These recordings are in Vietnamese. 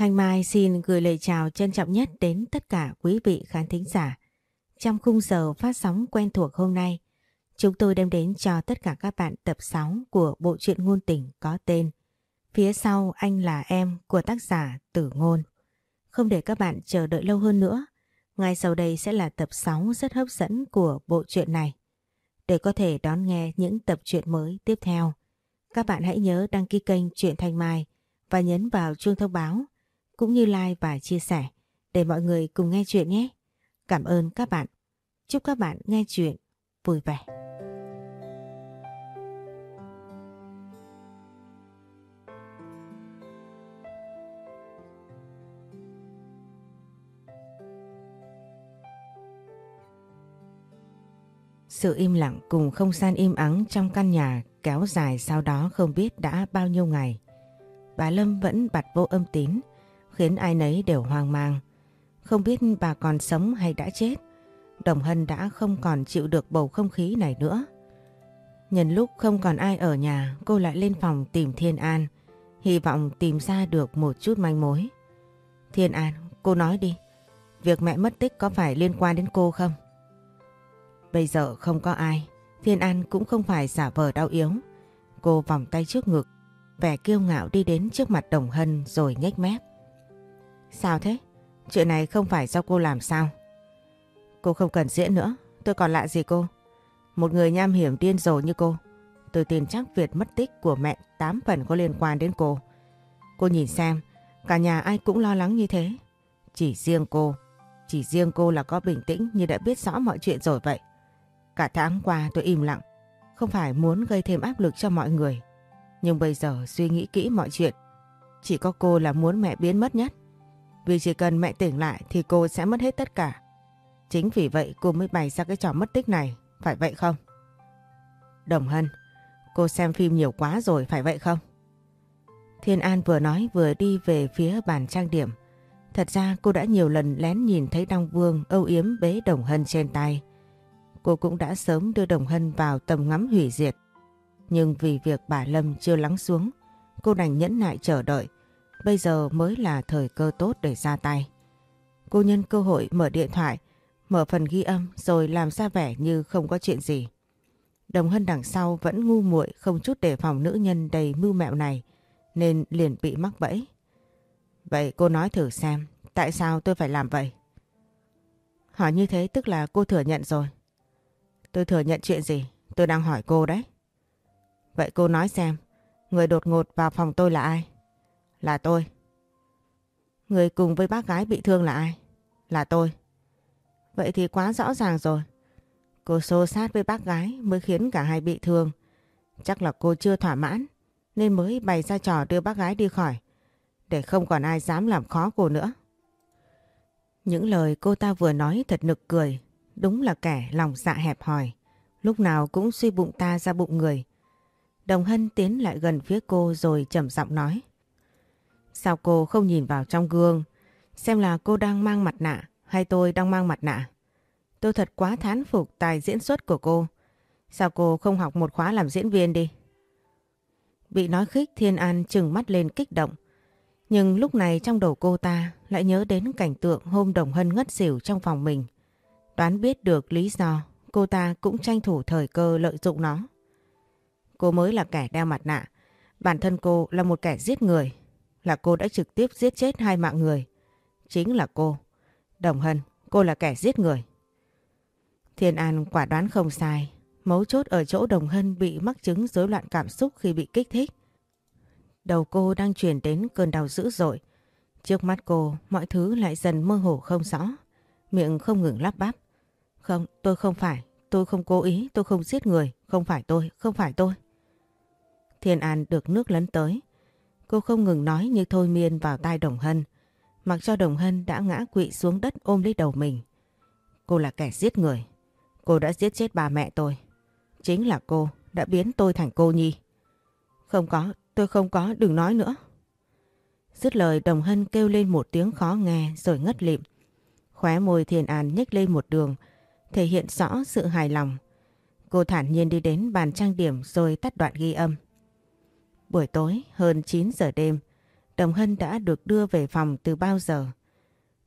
Thanh Mai xin gửi lời chào trân trọng nhất đến tất cả quý vị khán thính giả. Trong khung giờ phát sóng quen thuộc hôm nay, chúng tôi đem đến cho tất cả các bạn tập 6 của bộ truyện ngôn tình có tên Phía sau anh là em của tác giả Tử Ngôn. Không để các bạn chờ đợi lâu hơn nữa, ngay sau đây sẽ là tập 6 rất hấp dẫn của bộ truyện này. Để có thể đón nghe những tập truyện mới tiếp theo, các bạn hãy nhớ đăng ký kênh Truyện Thanh Mai và nhấn vào chuông thông báo cũng như like và chia sẻ để mọi người cùng nghe chuyện nhé. Cảm ơn các bạn. Chúc các bạn nghe chuyện vui vẻ. Sự im lặng cùng không gian im ắng trong căn nhà kéo dài sau đó không biết đã bao nhiêu ngày. Bà Lâm vẫn bật vô âm tín, khiến ai nấy đều hoang mang. Không biết bà còn sống hay đã chết. Đồng Hân đã không còn chịu được bầu không khí này nữa. Nhân lúc không còn ai ở nhà, cô lại lên phòng tìm Thiên An, hy vọng tìm ra được một chút manh mối. Thiên An, cô nói đi, việc mẹ mất tích có phải liên quan đến cô không? Bây giờ không có ai, Thiên An cũng không phải giả vờ đau yếu. Cô vòng tay trước ngực, vẻ kiêu ngạo đi đến trước mặt Đồng Hân rồi nhếch mép. Sao thế? Chuyện này không phải do cô làm sao? Cô không cần diễn nữa, tôi còn lạ gì cô? Một người nham hiểm điên rồ như cô. Tôi tin chắc việc mất tích của mẹ tám phần có liên quan đến cô. Cô nhìn xem, cả nhà ai cũng lo lắng như thế. Chỉ riêng cô, chỉ riêng cô là có bình tĩnh như đã biết rõ mọi chuyện rồi vậy. Cả tháng qua tôi im lặng, không phải muốn gây thêm áp lực cho mọi người. Nhưng bây giờ suy nghĩ kỹ mọi chuyện, chỉ có cô là muốn mẹ biến mất nhất. Vì chỉ cần mẹ tỉnh lại thì cô sẽ mất hết tất cả. Chính vì vậy cô mới bày ra cái trò mất tích này, phải vậy không? Đồng Hân, cô xem phim nhiều quá rồi, phải vậy không? Thiên An vừa nói vừa đi về phía bàn trang điểm. Thật ra cô đã nhiều lần lén nhìn thấy Đăng Vương âu yếm bế Đồng Hân trên tay. Cô cũng đã sớm đưa Đồng Hân vào tầm ngắm hủy diệt. Nhưng vì việc bà Lâm chưa lắng xuống, cô đành nhẫn nại chờ đợi Bây giờ mới là thời cơ tốt để ra tay. Cô nhân cơ hội mở điện thoại, mở phần ghi âm rồi làm ra vẻ như không có chuyện gì. Đồng Hân đằng sau vẫn ngu muội không chút đề phòng nữ nhân đầy mưu mẹo này nên liền bị mắc bẫy. Vậy cô nói thử xem tại sao tôi phải làm vậy? Hỏi như thế tức là cô thừa nhận rồi. Tôi thừa nhận chuyện gì? Tôi đang hỏi cô đấy. Vậy cô nói xem, người đột ngột vào phòng tôi là ai? Là tôi. Người cùng với bác gái bị thương là ai? Là tôi. Vậy thì quá rõ ràng rồi. Cô xô sát với bác gái mới khiến cả hai bị thương. Chắc là cô chưa thỏa mãn nên mới bày ra trò đưa bác gái đi khỏi để không còn ai dám làm khó cô nữa. Những lời cô ta vừa nói thật nực cười, đúng là kẻ lòng dạ hẹp hòi, lúc nào cũng suy bụng ta ra bụng người. Đồng Hân tiến lại gần phía cô rồi trầm giọng nói. Sao cô không nhìn vào trong gương xem là cô đang mang mặt nạ hay tôi đang mang mặt nạ? Tôi thật quá thán phục tài diễn xuất của cô. Sao cô không học một khóa làm diễn viên đi? Bị nói khích Thiên An trừng mắt lên kích động. Nhưng lúc này trong đầu cô ta lại nhớ đến cảnh tượng hôm Đồng Hân ngất xỉu trong phòng mình. Đoán biết được lý do, cô ta cũng tranh thủ thời cơ lợi dụng nó. Cô mới là kẻ đeo mặt nạ. Bản thân cô là một kẻ giết người là cô đã trực tiếp giết chết hai mạng người. Chính là cô. Đồng Hân, cô là kẻ giết người. Thiên An quả đoán không sai. Mấu chốt ở chỗ Đồng Hân bị mắc chứng rối loạn cảm xúc khi bị kích thích. Đầu cô đang chuyển đến cơn đau dữ dội. Trước mắt cô, mọi thứ lại dần mơ hồ không rõ. Miệng không ngừng lắp bắp. Không, tôi không phải. Tôi không cố ý, tôi không giết người. Không phải tôi, không phải tôi. Thiên An được nước lấn tới. Cô không ngừng nói như thôi miên vào tai Đồng Hân. Mặc cho Đồng Hân đã ngã quỵ xuống đất ôm lấy đầu mình. Cô là kẻ giết người. Cô đã giết chết bà mẹ tôi. Chính là cô đã biến tôi thành cô nhi. Không có, tôi không có, đừng nói nữa. Dứt lời Đồng Hân kêu lên một tiếng khó nghe rồi ngất lịm. Khóe môi thiền an nhếch lên một đường, thể hiện rõ sự hài lòng. Cô thản nhiên đi đến bàn trang điểm rồi tắt đoạn ghi âm. Buổi tối hơn 9 giờ đêm, Đồng Hân đã được đưa về phòng từ bao giờ.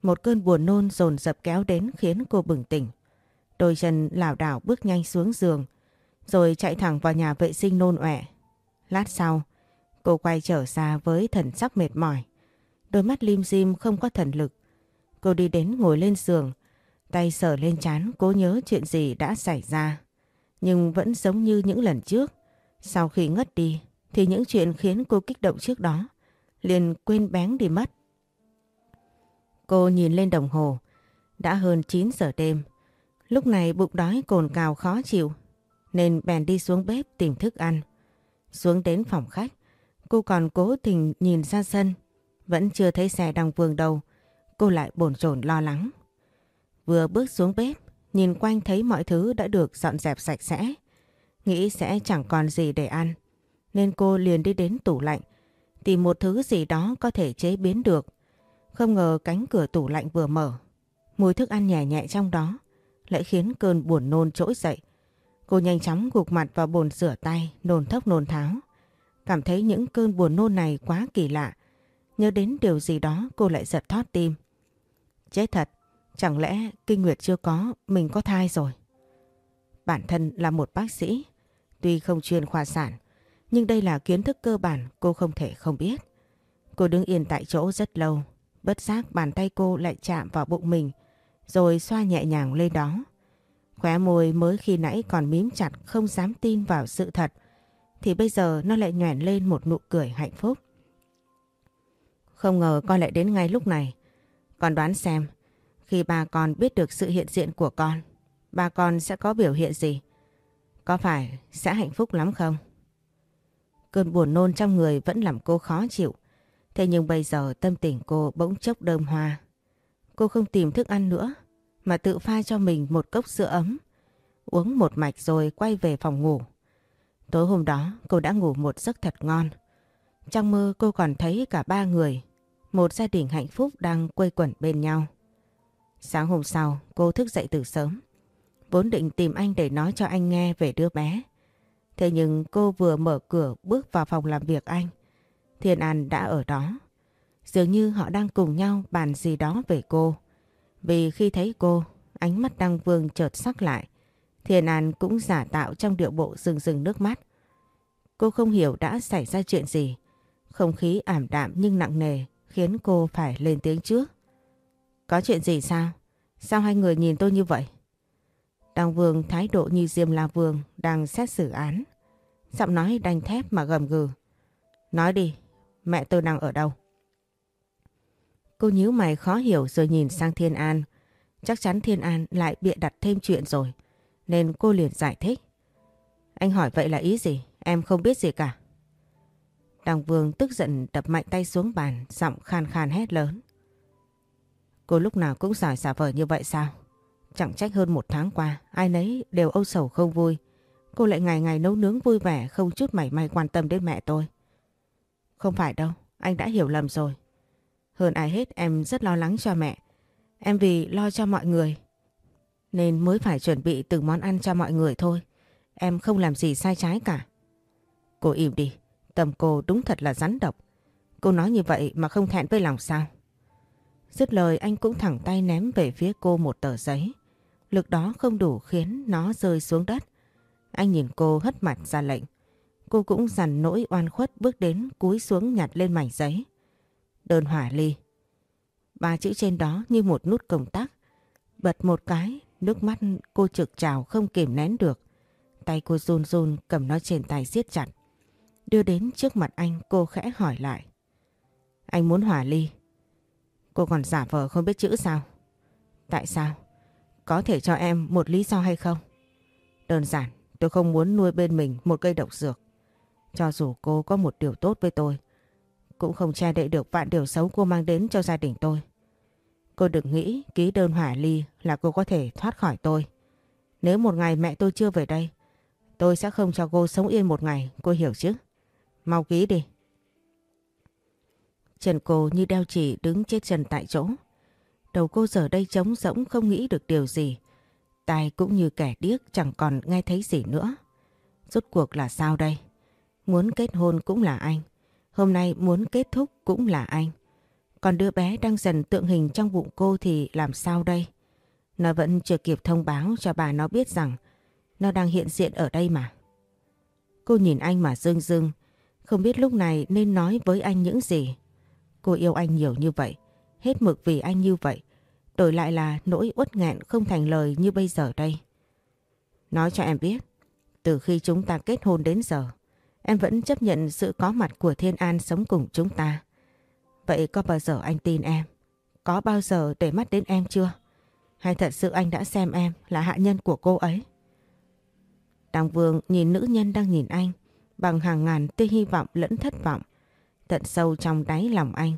Một cơn buồn nôn dồn dập kéo đến khiến cô bừng tỉnh. Đôi chân lảo đảo bước nhanh xuống giường, rồi chạy thẳng vào nhà vệ sinh nôn ọe. Lát sau, cô quay trở ra với thần sắc mệt mỏi. Đôi mắt lim dim không có thần lực. Cô đi đến ngồi lên giường, tay sờ lên chán cố nhớ chuyện gì đã xảy ra. Nhưng vẫn giống như những lần trước. Sau khi ngất đi thì những chuyện khiến cô kích động trước đó liền quên bén đi mất. Cô nhìn lên đồng hồ, đã hơn 9 giờ đêm. Lúc này bụng đói cồn cào khó chịu, nên bèn đi xuống bếp tìm thức ăn. Xuống đến phòng khách, cô còn cố tình nhìn ra sân, vẫn chưa thấy xe đang vương đầu, cô lại bồn chồn lo lắng. Vừa bước xuống bếp, nhìn quanh thấy mọi thứ đã được dọn dẹp sạch sẽ, nghĩ sẽ chẳng còn gì để ăn, nên cô liền đi đến tủ lạnh, tìm một thứ gì đó có thể chế biến được. Không ngờ cánh cửa tủ lạnh vừa mở, mùi thức ăn nhẹ nhẹ trong đó lại khiến cơn buồn nôn trỗi dậy. Cô nhanh chóng gục mặt vào bồn rửa tay, nôn thốc nôn tháo. Cảm thấy những cơn buồn nôn này quá kỳ lạ. Nhớ đến điều gì đó cô lại giật thót tim. Chết thật, chẳng lẽ kinh nguyệt chưa có, mình có thai rồi. Bản thân là một bác sĩ, tuy không chuyên khoa sản, nhưng đây là kiến thức cơ bản cô không thể không biết. Cô đứng yên tại chỗ rất lâu, bất giác bàn tay cô lại chạm vào bụng mình, rồi xoa nhẹ nhàng lên đó. Khóe môi mới khi nãy còn mím chặt không dám tin vào sự thật, thì bây giờ nó lại nhoẻn lên một nụ cười hạnh phúc. Không ngờ con lại đến ngay lúc này. Con đoán xem, khi bà con biết được sự hiện diện của con, bà con sẽ có biểu hiện gì? Có phải sẽ hạnh phúc lắm không? Cơn buồn nôn trong người vẫn làm cô khó chịu. Thế nhưng bây giờ tâm tình cô bỗng chốc đơm hoa. Cô không tìm thức ăn nữa, mà tự pha cho mình một cốc sữa ấm. Uống một mạch rồi quay về phòng ngủ. Tối hôm đó cô đã ngủ một giấc thật ngon. Trong mơ cô còn thấy cả ba người, một gia đình hạnh phúc đang quây quẩn bên nhau. Sáng hôm sau cô thức dậy từ sớm. Vốn định tìm anh để nói cho anh nghe về đứa bé. Thế nhưng cô vừa mở cửa bước vào phòng làm việc anh. Thiên An đã ở đó. Dường như họ đang cùng nhau bàn gì đó về cô. Vì khi thấy cô, ánh mắt Đăng Vương chợt sắc lại. Thiên An cũng giả tạo trong điệu bộ rừng rừng nước mắt. Cô không hiểu đã xảy ra chuyện gì. Không khí ảm đạm nhưng nặng nề khiến cô phải lên tiếng trước. Có chuyện gì sao? Sao hai người nhìn tôi như vậy? Đăng Vương thái độ như Diêm La Vương đang xét xử án. Giọng nói đanh thép mà gầm gừ. Nói đi, mẹ tôi đang ở đâu? Cô nhíu mày khó hiểu rồi nhìn sang Thiên An. Chắc chắn Thiên An lại bịa đặt thêm chuyện rồi. Nên cô liền giải thích. Anh hỏi vậy là ý gì? Em không biết gì cả. Đằng Vương tức giận đập mạnh tay xuống bàn, giọng khan khan hét lớn. Cô lúc nào cũng giỏi xả vờ như vậy sao? Chẳng trách hơn một tháng qua, ai nấy đều âu sầu không vui. Cô lại ngày ngày nấu nướng vui vẻ, không chút mảy may quan tâm đến mẹ tôi. Không phải đâu, anh đã hiểu lầm rồi. Hơn ai hết em rất lo lắng cho mẹ. Em vì lo cho mọi người. Nên mới phải chuẩn bị từng món ăn cho mọi người thôi. Em không làm gì sai trái cả. Cô im đi. Tầm cô đúng thật là rắn độc. Cô nói như vậy mà không thẹn với lòng sao? Dứt lời anh cũng thẳng tay ném về phía cô một tờ giấy. Lực đó không đủ khiến nó rơi xuống đất. Anh nhìn cô hất mặt ra lệnh. Cô cũng dằn nỗi oan khuất bước đến cúi xuống nhặt lên mảnh giấy. Đơn hỏa ly. Ba chữ trên đó như một nút công tắc. Bật một cái, nước mắt cô trực trào không kìm nén được. Tay cô run run cầm nó trên tay siết chặt. Đưa đến trước mặt anh cô khẽ hỏi lại. Anh muốn hỏa ly. Cô còn giả vờ không biết chữ sao? Tại sao? Có thể cho em một lý do hay không? Đơn giản, tôi không muốn nuôi bên mình một cây độc dược. Cho dù cô có một điều tốt với tôi, cũng không che đậy được vạn điều xấu cô mang đến cho gia đình tôi. Cô đừng nghĩ ký đơn hỏa ly là cô có thể thoát khỏi tôi. Nếu một ngày mẹ tôi chưa về đây, tôi sẽ không cho cô sống yên một ngày, cô hiểu chứ? Mau ký đi. Trần cô như đeo chỉ đứng chết chân tại chỗ. Đầu cô giờ đây trống rỗng không nghĩ được điều gì. Tai cũng như kẻ điếc chẳng còn nghe thấy gì nữa. Rốt cuộc là sao đây? Muốn kết hôn cũng là anh. Hôm nay muốn kết thúc cũng là anh. Còn đứa bé đang dần tượng hình trong bụng cô thì làm sao đây? Nó vẫn chưa kịp thông báo cho bà nó biết rằng nó đang hiện diện ở đây mà. Cô nhìn anh mà rưng rưng, không biết lúc này nên nói với anh những gì. Cô yêu anh nhiều như vậy, hết mực vì anh như vậy. Đổi lại là nỗi uất nghẹn không thành lời như bây giờ đây. Nói cho em biết, từ khi chúng ta kết hôn đến giờ, em vẫn chấp nhận sự có mặt của Thiên An sống cùng chúng ta. Vậy có bao giờ anh tin em? Có bao giờ để mắt đến em chưa? Hay thật sự anh đã xem em là hạ nhân của cô ấy? Đàng Vương nhìn nữ nhân đang nhìn anh bằng hàng ngàn tia hy vọng lẫn thất vọng. Tận sâu trong đáy lòng anh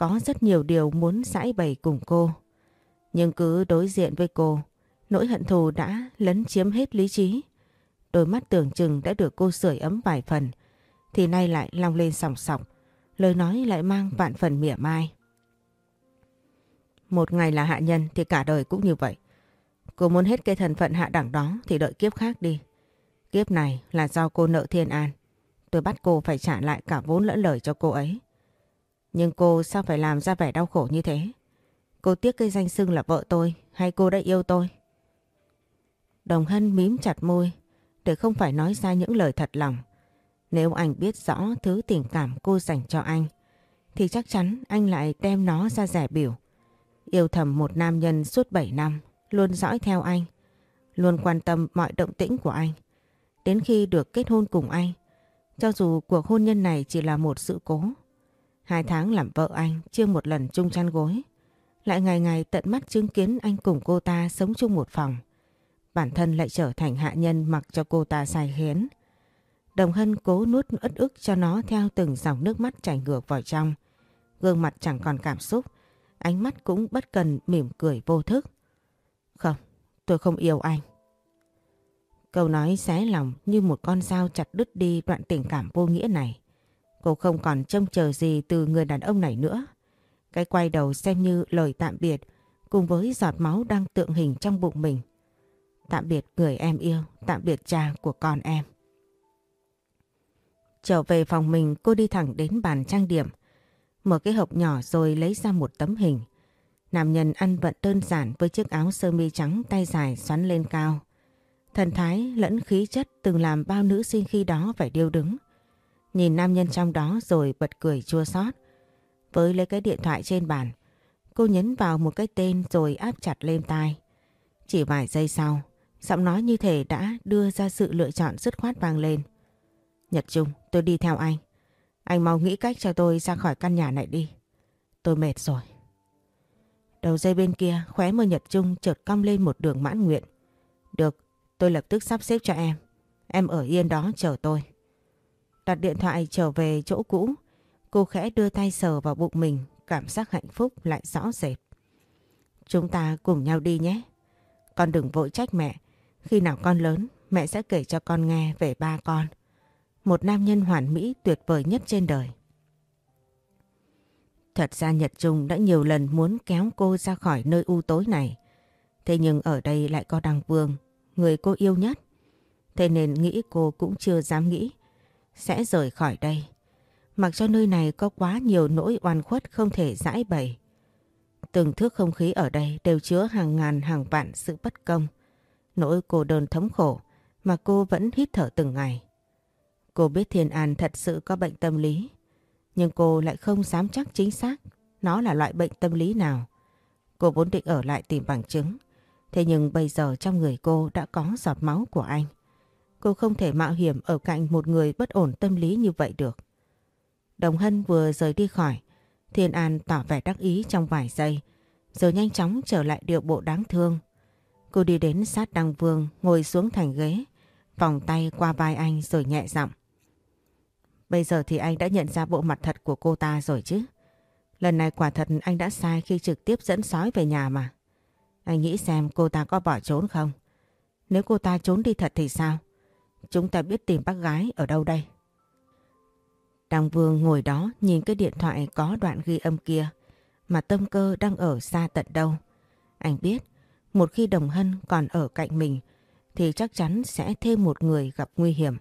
có rất nhiều điều muốn giải bày cùng cô. Nhưng cứ đối diện với cô, nỗi hận thù đã lấn chiếm hết lý trí. Đôi mắt tưởng chừng đã được cô sưởi ấm vài phần, thì nay lại long lên sòng sọc, lời nói lại mang vạn phần mỉa mai. Một ngày là hạ nhân thì cả đời cũng như vậy. Cô muốn hết cái thần phận hạ đẳng đó thì đợi kiếp khác đi. Kiếp này là do cô nợ thiên an. Tôi bắt cô phải trả lại cả vốn lẫn lời cho cô ấy. Nhưng cô sao phải làm ra vẻ đau khổ như thế? Cô tiếc cái danh xưng là vợ tôi hay cô đã yêu tôi? Đồng Hân mím chặt môi để không phải nói ra những lời thật lòng. Nếu anh biết rõ thứ tình cảm cô dành cho anh thì chắc chắn anh lại đem nó ra rẻ biểu. Yêu thầm một nam nhân suốt 7 năm, luôn dõi theo anh, luôn quan tâm mọi động tĩnh của anh. Đến khi được kết hôn cùng anh, cho dù cuộc hôn nhân này chỉ là một sự cố, hai tháng làm vợ anh chưa một lần chung chăn gối, lại ngày ngày tận mắt chứng kiến anh cùng cô ta sống chung một phòng. Bản thân lại trở thành hạ nhân mặc cho cô ta sai khiến. Đồng Hân cố nuốt ất ức cho nó theo từng dòng nước mắt chảy ngược vào trong. Gương mặt chẳng còn cảm xúc, ánh mắt cũng bất cần mỉm cười vô thức. Không, tôi không yêu anh. Câu nói xé lòng như một con dao chặt đứt đi đoạn tình cảm vô nghĩa này. Cô không còn trông chờ gì từ người đàn ông này nữa. Cái quay đầu xem như lời tạm biệt cùng với giọt máu đang tượng hình trong bụng mình. Tạm biệt người em yêu, tạm biệt cha của con em. Trở về phòng mình cô đi thẳng đến bàn trang điểm. Mở cái hộp nhỏ rồi lấy ra một tấm hình. Nam nhân ăn vận đơn giản với chiếc áo sơ mi trắng tay dài xoắn lên cao. Thần thái lẫn khí chất từng làm bao nữ sinh khi đó phải điêu đứng. Nhìn nam nhân trong đó rồi bật cười chua xót. Với lấy cái điện thoại trên bàn, cô nhấn vào một cái tên rồi áp chặt lên tai. Chỉ vài giây sau, giọng nói như thể đã đưa ra sự lựa chọn dứt khoát vang lên. Nhật Trung, tôi đi theo anh. Anh mau nghĩ cách cho tôi ra khỏi căn nhà này đi. Tôi mệt rồi. Đầu dây bên kia khóe mơ Nhật Trung chợt cong lên một đường mãn nguyện. Được, tôi lập tức sắp xếp cho em. Em ở yên đó chờ tôi. Đặt điện thoại trở về chỗ cũ, cô khẽ đưa tay sờ vào bụng mình, cảm giác hạnh phúc lại rõ rệt. Chúng ta cùng nhau đi nhé. Con đừng vội trách mẹ. Khi nào con lớn, mẹ sẽ kể cho con nghe về ba con. Một nam nhân hoàn mỹ tuyệt vời nhất trên đời. Thật ra Nhật Trung đã nhiều lần muốn kéo cô ra khỏi nơi u tối này. Thế nhưng ở đây lại có Đăng Vương, người cô yêu nhất. Thế nên nghĩ cô cũng chưa dám nghĩ sẽ rời khỏi đây. Mặc cho nơi này có quá nhiều nỗi oan khuất không thể giải bày. Từng thước không khí ở đây đều chứa hàng ngàn hàng vạn sự bất công. Nỗi cô đơn thống khổ mà cô vẫn hít thở từng ngày. Cô biết Thiên An thật sự có bệnh tâm lý. Nhưng cô lại không dám chắc chính xác nó là loại bệnh tâm lý nào. Cô vốn định ở lại tìm bằng chứng. Thế nhưng bây giờ trong người cô đã có giọt máu của anh. Cô không thể mạo hiểm ở cạnh một người bất ổn tâm lý như vậy được. Đồng Hân vừa rời đi khỏi, Thiên An tỏ vẻ đắc ý trong vài giây, rồi nhanh chóng trở lại điệu bộ đáng thương. Cô đi đến sát Đăng Vương, ngồi xuống thành ghế, vòng tay qua vai anh rồi nhẹ giọng. Bây giờ thì anh đã nhận ra bộ mặt thật của cô ta rồi chứ. Lần này quả thật anh đã sai khi trực tiếp dẫn sói về nhà mà. Anh nghĩ xem cô ta có bỏ trốn không? Nếu cô ta trốn đi thật thì sao? Chúng ta biết tìm bác gái ở đâu đây? Đăng Vương ngồi đó nhìn cái điện thoại có đoạn ghi âm kia mà tâm cơ đang ở xa tận đâu. Anh biết một khi Đồng Hân còn ở cạnh mình thì chắc chắn sẽ thêm một người gặp nguy hiểm.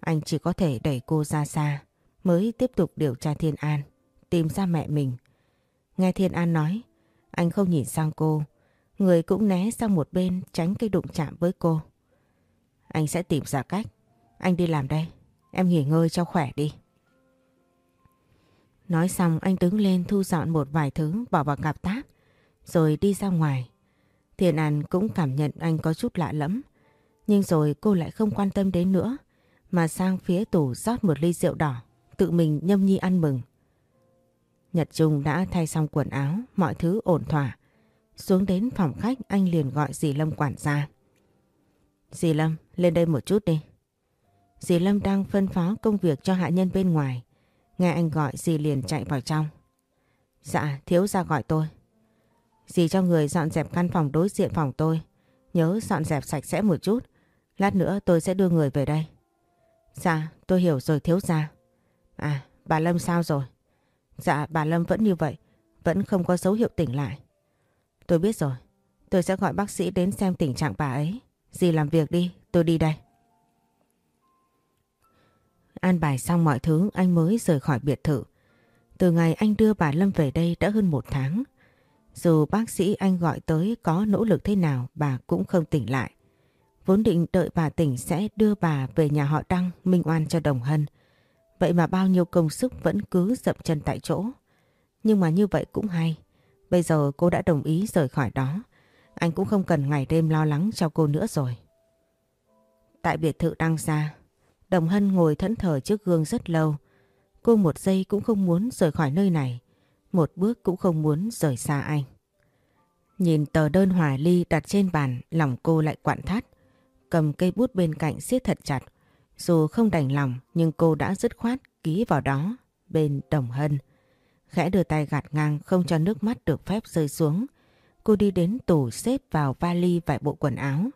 Anh chỉ có thể đẩy cô ra xa, mới tiếp tục điều tra Thiên An, tìm ra mẹ mình. Nghe Thiên An nói, anh không nhìn sang cô, người cũng né sang một bên tránh cái đụng chạm với cô. Anh sẽ tìm ra cách. Anh đi làm đây, em nghỉ ngơi cho khỏe đi. Nói xong anh đứng lên thu dọn một vài thứ bỏ vào cặp táp, rồi đi ra ngoài. Thiền An cũng cảm nhận anh có chút lạ lẫm, nhưng rồi cô lại không quan tâm đến nữa, mà sang phía tủ rót một ly rượu đỏ, tự mình nhâm nhi ăn mừng. Nhật Trung đã thay xong quần áo, mọi thứ ổn thỏa. Xuống đến phòng khách anh liền gọi dì Lâm quản gia. Dì Lâm, lên đây một chút đi. Dì Lâm đang phân phó công việc cho hạ nhân bên ngoài. Nghe anh gọi dì liền chạy vào trong. Dạ, thiếu ra gọi tôi. Dì cho người dọn dẹp căn phòng đối diện phòng tôi. Nhớ dọn dẹp sạch sẽ một chút. Lát nữa tôi sẽ đưa người về đây. Dạ, tôi hiểu rồi thiếu ra. À, bà Lâm sao rồi? Dạ, bà Lâm vẫn như vậy. Vẫn không có dấu hiệu tỉnh lại. Tôi biết rồi. Tôi sẽ gọi bác sĩ đến xem tình trạng bà ấy. Dì làm việc đi, tôi đi đây. An bài xong mọi thứ, anh mới rời khỏi biệt thự. Từ ngày anh đưa bà Lâm về đây đã hơn một tháng. Dù bác sĩ anh gọi tới có nỗ lực thế nào, bà cũng không tỉnh lại. Vốn định đợi bà tỉnh sẽ đưa bà về nhà họ Đăng, minh oan cho Đồng Hân. Vậy mà bao nhiêu công sức vẫn cứ dậm chân tại chỗ. Nhưng mà như vậy cũng hay. Bây giờ cô đã đồng ý rời khỏi đó. Anh cũng không cần ngày đêm lo lắng cho cô nữa rồi. Tại biệt thự Đăng ra, Đồng Hân ngồi thẫn thờ trước gương rất lâu. Cô một giây cũng không muốn rời khỏi nơi này. Một bước cũng không muốn rời xa anh. Nhìn tờ đơn hòa ly đặt trên bàn, lòng cô lại quặn thắt. Cầm cây bút bên cạnh siết thật chặt. Dù không đành lòng nhưng cô đã dứt khoát ký vào đó bên Đồng Hân. Khẽ đưa tay gạt ngang không cho nước mắt được phép rơi xuống. Cô đi đến tủ xếp vào vali vài bộ quần áo.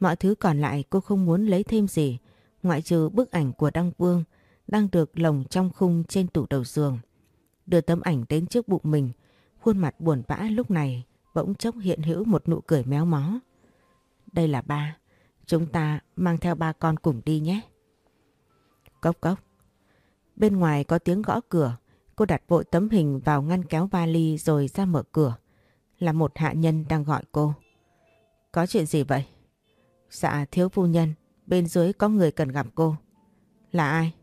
Mọi thứ còn lại cô không muốn lấy thêm gì ngoại trừ bức ảnh của Đăng Vương đang được lồng trong khung trên tủ đầu giường. Đưa tấm ảnh đến trước bụng mình, khuôn mặt buồn bã lúc này bỗng chốc hiện hữu một nụ cười méo mó. Đây là ba, chúng ta mang theo ba con cùng đi nhé. Cốc cốc. Bên ngoài có tiếng gõ cửa, cô đặt vội tấm hình vào ngăn kéo vali rồi ra mở cửa. Là một hạ nhân đang gọi cô. Có chuyện gì vậy? Dạ thiếu phu nhân, Bên dưới có người cần gặp cô. Là ai?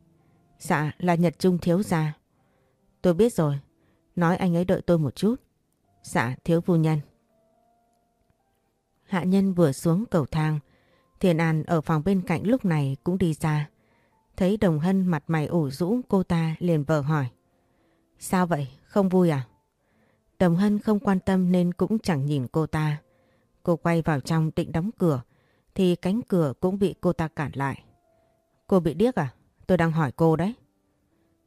Dạ là Nhật Trung thiếu gia. Tôi biết rồi. Nói anh ấy đợi tôi một chút. Dạ thiếu phu nhân. Hạ nhân vừa xuống cầu thang. Thiền An ở phòng bên cạnh lúc này cũng đi ra. Thấy Đồng Hân mặt mày ủ rũ cô ta liền vờ hỏi. Sao vậy? Không vui à? Đồng Hân không quan tâm nên cũng chẳng nhìn cô ta. Cô quay vào trong định đóng cửa thì cánh cửa cũng bị cô ta cản lại. Cô bị điếc à? Tôi đang hỏi cô đấy.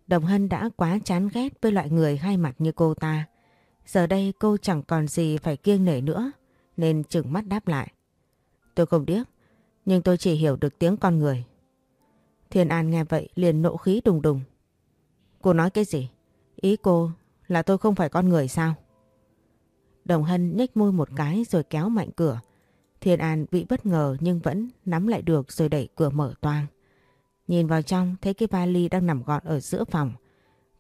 Đồng Hân đã quá chán ghét với loại người hai mặt như cô ta. Giờ đây cô chẳng còn gì phải kiêng nể nữa, nên chừng mắt đáp lại. Tôi không điếc, nhưng tôi chỉ hiểu được tiếng con người. Thiên An nghe vậy liền nộ khí đùng đùng. Cô nói cái gì? Ý cô là tôi không phải con người sao? Đồng Hân nhếch môi một cái rồi kéo mạnh cửa. Thiên An bị bất ngờ nhưng vẫn nắm lại được rồi đẩy cửa mở toang. Nhìn vào trong thấy cái vali đang nằm gọn ở giữa phòng.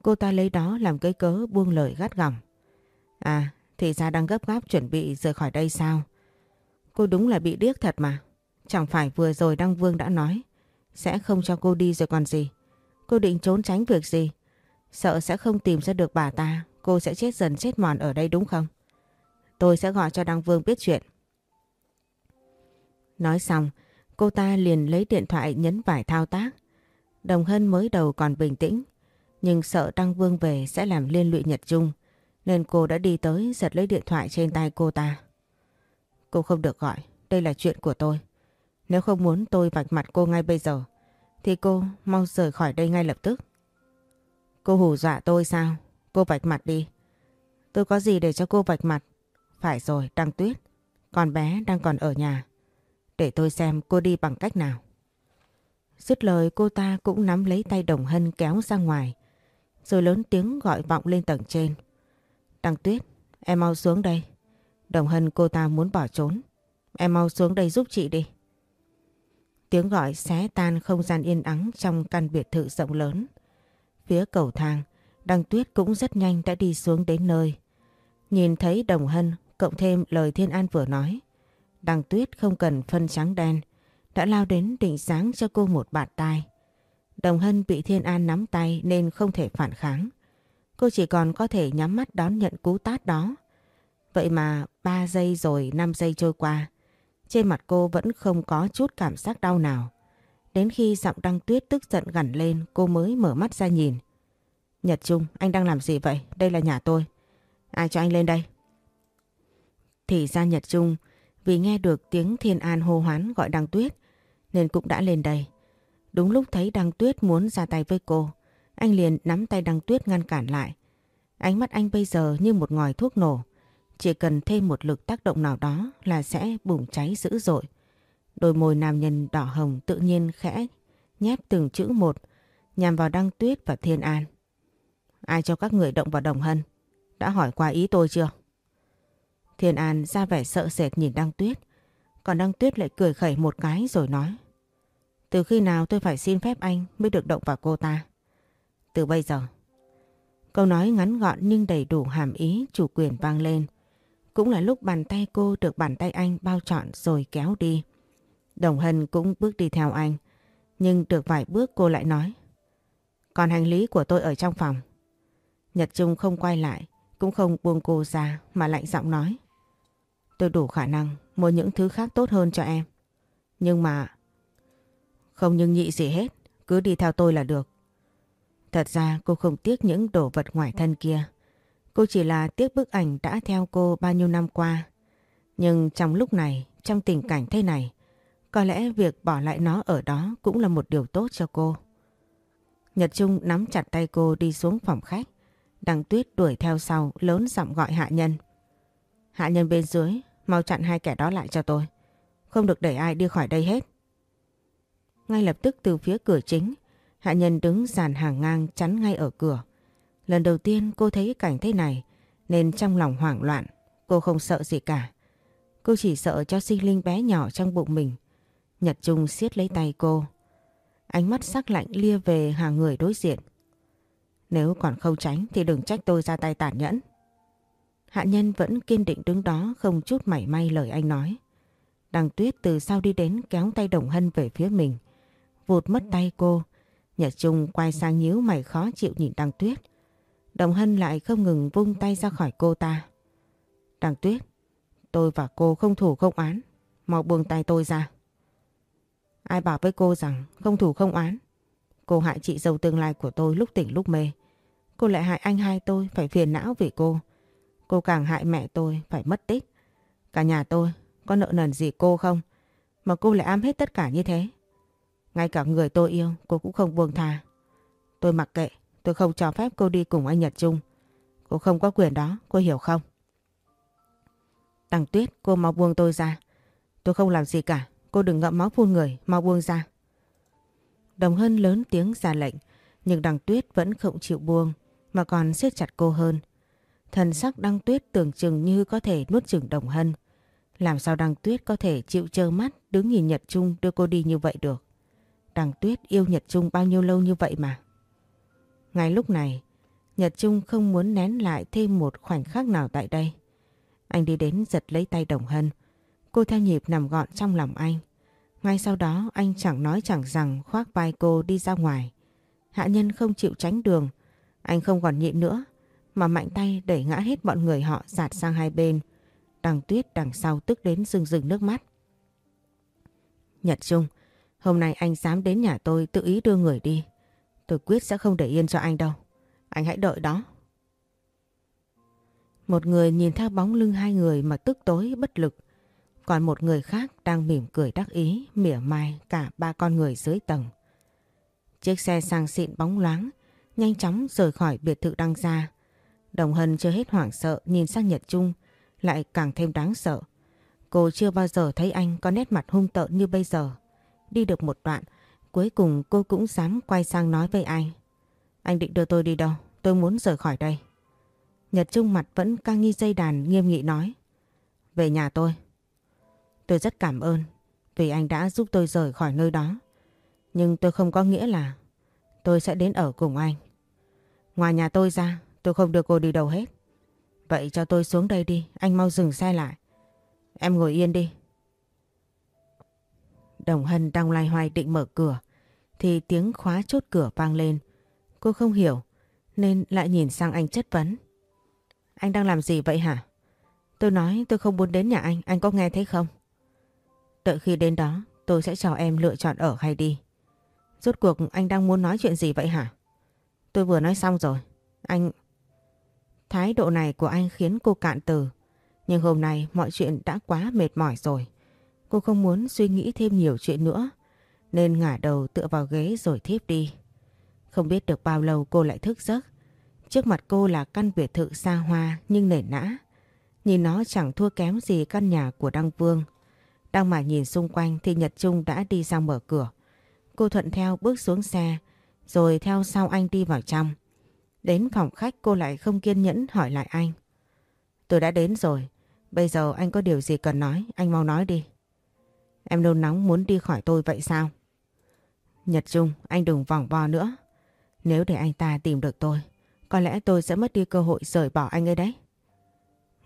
Cô ta lấy đó làm cái cớ buông lời gắt gỏng. À, thì ra đang gấp gáp chuẩn bị rời khỏi đây sao? Cô đúng là bị điếc thật mà. Chẳng phải vừa rồi Đăng Vương đã nói sẽ không cho cô đi rồi còn gì. Cô định trốn tránh việc gì? Sợ sẽ không tìm ra được bà ta, cô sẽ chết dần chết mòn ở đây đúng không? Tôi sẽ gọi cho Đăng Vương biết chuyện. Nói xong, cô ta liền lấy điện thoại nhấn vài thao tác. Đồng Hân mới đầu còn bình tĩnh, nhưng sợ Đăng Vương về sẽ làm liên lụy Nhật Trung, nên cô đã đi tới giật lấy điện thoại trên tay cô ta. Cô không được gọi, đây là chuyện của tôi. Nếu không muốn tôi vạch mặt cô ngay bây giờ, thì cô mau rời khỏi đây ngay lập tức. Cô hù dọa tôi sao? Cô vạch mặt đi. Tôi có gì để cho cô vạch mặt? Phải rồi, Đăng Tuyết. Con bé đang còn ở nhà. Để tôi xem cô đi bằng cách nào. Dứt lời cô ta cũng nắm lấy tay Đồng Hân kéo ra ngoài. Rồi lớn tiếng gọi vọng lên tầng trên. Đăng Tuyết, em mau xuống đây. Đồng Hân cô ta muốn bỏ trốn. Em mau xuống đây giúp chị đi. Tiếng gọi xé tan không gian yên ắng trong căn biệt thự rộng lớn. phía cầu thang, Đăng Tuyết cũng rất nhanh đã đi xuống đến nơi. Nhìn thấy Đồng Hân cộng thêm lời Thiên An vừa nói. Đăng Tuyết không cần phân trắng đen, đã lao đến định sáng cho cô một bạt tai. Đồng Hân bị Thiên An nắm tay nên không thể phản kháng. Cô chỉ còn có thể nhắm mắt đón nhận cú tát đó. Vậy mà 3 giây rồi 5 giây trôi qua, trên mặt cô vẫn không có chút cảm giác đau nào. Đến khi giọng Đăng Tuyết tức giận gằn lên cô mới mở mắt ra nhìn. Nhật Trung, anh đang làm gì vậy? Đây là nhà tôi. Ai cho anh lên đây? Thì ra Nhật Trung vì nghe được tiếng Thiên An hô hoán gọi Đăng Tuyết nên cũng đã lên đây. Đúng lúc thấy Đăng Tuyết muốn ra tay với cô, anh liền nắm tay Đăng Tuyết ngăn cản lại. Ánh mắt anh bây giờ như một ngòi thuốc nổ, chỉ cần thêm một lực tác động nào đó là sẽ bùng cháy dữ dội. Đôi môi nam nhân đỏ hồng tự nhiên khẽ nhép từng chữ một nhằm vào Đăng Tuyết và Thiên An. Ai cho các người động vào đồng hân? Đã hỏi qua ý tôi chưa? Thiên An ra vẻ sợ sệt nhìn Đăng Tuyết. Còn Đăng Tuyết lại cười khẩy một cái rồi nói. Từ khi nào tôi phải xin phép anh mới được động vào cô ta? Từ bây giờ. Câu nói ngắn gọn nhưng đầy đủ hàm ý chủ quyền vang lên. Cũng là lúc bàn tay cô được bàn tay anh bao trọn rồi kéo đi. Đồng Hân cũng bước đi theo anh. Nhưng được vài bước cô lại nói. Còn hành lý của tôi ở trong phòng. Nhật Trung không quay lại, cũng không buông cô ra mà lạnh giọng nói. Tôi đủ khả năng mua những thứ khác tốt hơn cho em. Nhưng mà... Không nhưng nhị gì hết, cứ đi theo tôi là được. Thật ra cô không tiếc những đồ vật ngoài thân kia. Cô chỉ là tiếc bức ảnh đã theo cô bao nhiêu năm qua. Nhưng trong lúc này, trong tình cảnh thế này, có lẽ việc bỏ lại nó ở đó cũng là một điều tốt cho cô. Nhật Trung nắm chặt tay cô đi xuống phòng khách. Đằng Tuyết đuổi theo sau lớn giọng gọi hạ nhân. Hạ nhân bên dưới, mau chặn hai kẻ đó lại cho tôi. Không được để ai đi khỏi đây hết. Ngay lập tức từ phía cửa chính, hạ nhân đứng dàn hàng ngang chắn ngay ở cửa. Lần đầu tiên cô thấy cảnh thế này nên trong lòng hoảng loạn, cô không sợ gì cả. Cô chỉ sợ cho sinh linh bé nhỏ trong bụng mình. Nhật Trung siết lấy tay cô. Ánh mắt sắc lạnh lia về hàng người đối diện. Nếu còn không tránh thì đừng trách tôi ra tay tàn nhẫn. Hạ nhân vẫn kiên định đứng đó không chút mảy may lời anh nói. Đằng tuyết từ sau đi đến kéo tay Đồng Hân về phía mình. Vụt mất tay cô. Nhật Trung quay sang nhíu mày khó chịu nhìn Đằng tuyết. Đồng Hân lại không ngừng vung tay ra khỏi cô ta. Đằng tuyết, tôi và cô không thủ không án. Mau buông tay tôi ra. Ai bảo với cô rằng không thủ không án. Cô hại chị dâu tương lai của tôi lúc tỉnh lúc mê. Cô lại hại anh hai tôi phải phiền não vì cô. Cô càng hại mẹ tôi phải mất tích. Cả nhà tôi có nợ nần gì cô không? Mà cô lại am hết tất cả như thế. Ngay cả người tôi yêu cô cũng không buông tha. Tôi mặc kệ, tôi không cho phép cô đi cùng anh Nhật Trung. Cô không có quyền đó, cô hiểu không? Tằng Tuyết, cô mau buông tôi ra. Tôi không làm gì cả, cô đừng ngậm máu phun người, mau buông ra. Đồng Hân lớn tiếng ra lệnh, nhưng đằng Tuyết vẫn không chịu buông mà còn siết chặt cô hơn. Thần sắc Đăng Tuyết tưởng chừng như có thể nuốt chừng Đồng Hân. Làm sao Đăng Tuyết có thể chịu trơ mắt đứng nhìn Nhật Trung đưa cô đi như vậy được? Đăng Tuyết yêu Nhật Trung bao nhiêu lâu như vậy mà. Ngay lúc này, Nhật Trung không muốn nén lại thêm một khoảnh khắc nào tại đây. Anh đi đến giật lấy tay Đồng Hân. Cô theo nhịp nằm gọn trong lòng anh. Ngay sau đó anh chẳng nói chẳng rằng khoác vai cô đi ra ngoài. Hạ nhân không chịu tránh đường. Anh không còn nhịn nữa mà mạnh tay đẩy ngã hết bọn người họ giạt sang hai bên. Đằng tuyết đằng sau tức đến rừng rừng nước mắt. Nhật Trung, hôm nay anh dám đến nhà tôi tự ý đưa người đi. Tôi quyết sẽ không để yên cho anh đâu. Anh hãy đợi đó. Một người nhìn theo bóng lưng hai người mà tức tối bất lực. Còn một người khác đang mỉm cười đắc ý, mỉa mai cả ba con người dưới tầng. Chiếc xe sang xịn bóng loáng, nhanh chóng rời khỏi biệt thự đăng ra. Đồng Hân chưa hết hoảng sợ nhìn sang Nhật Trung, lại càng thêm đáng sợ. Cô chưa bao giờ thấy anh có nét mặt hung tợn như bây giờ. Đi được một đoạn, cuối cùng cô cũng dám quay sang nói với anh. Anh định đưa tôi đi đâu? Tôi muốn rời khỏi đây. Nhật Trung mặt vẫn căng nghi dây đàn nghiêm nghị nói. Về nhà tôi. Tôi rất cảm ơn vì anh đã giúp tôi rời khỏi nơi đó. Nhưng tôi không có nghĩa là tôi sẽ đến ở cùng anh. Ngoài nhà tôi ra, tôi không đưa cô đi đâu hết. Vậy cho tôi xuống đây đi, anh mau dừng xe lại. Em ngồi yên đi. Đồng Hân đang loay hoay định mở cửa, thì tiếng khóa chốt cửa vang lên. Cô không hiểu, nên lại nhìn sang anh chất vấn. Anh đang làm gì vậy hả? Tôi nói tôi không muốn đến nhà anh, anh có nghe thấy không? Đợi khi đến đó, tôi sẽ cho em lựa chọn ở hay đi. Rốt cuộc anh đang muốn nói chuyện gì vậy hả? Tôi vừa nói xong rồi. Anh... Thái độ này của anh khiến cô cạn từ. Nhưng hôm nay mọi chuyện đã quá mệt mỏi rồi. Cô không muốn suy nghĩ thêm nhiều chuyện nữa. Nên ngả đầu tựa vào ghế rồi thiếp đi. Không biết được bao lâu cô lại thức giấc. Trước mặt cô là căn biệt thự xa hoa nhưng nể nã. Nhìn nó chẳng thua kém gì căn nhà của Đăng Vương. Đang mà nhìn xung quanh thì Nhật Trung đã đi ra mở cửa. Cô thuận theo bước xuống xe, rồi theo sau anh đi vào trong. Đến phòng khách cô lại không kiên nhẫn hỏi lại anh. Tôi đã đến rồi. Bây giờ anh có điều gì cần nói, anh mau nói đi. Em nôn nóng muốn đi khỏi tôi vậy sao? Nhật Trung, anh đừng vòng vo nữa. Nếu để anh ta tìm được tôi, có lẽ tôi sẽ mất đi cơ hội rời bỏ anh ấy đấy.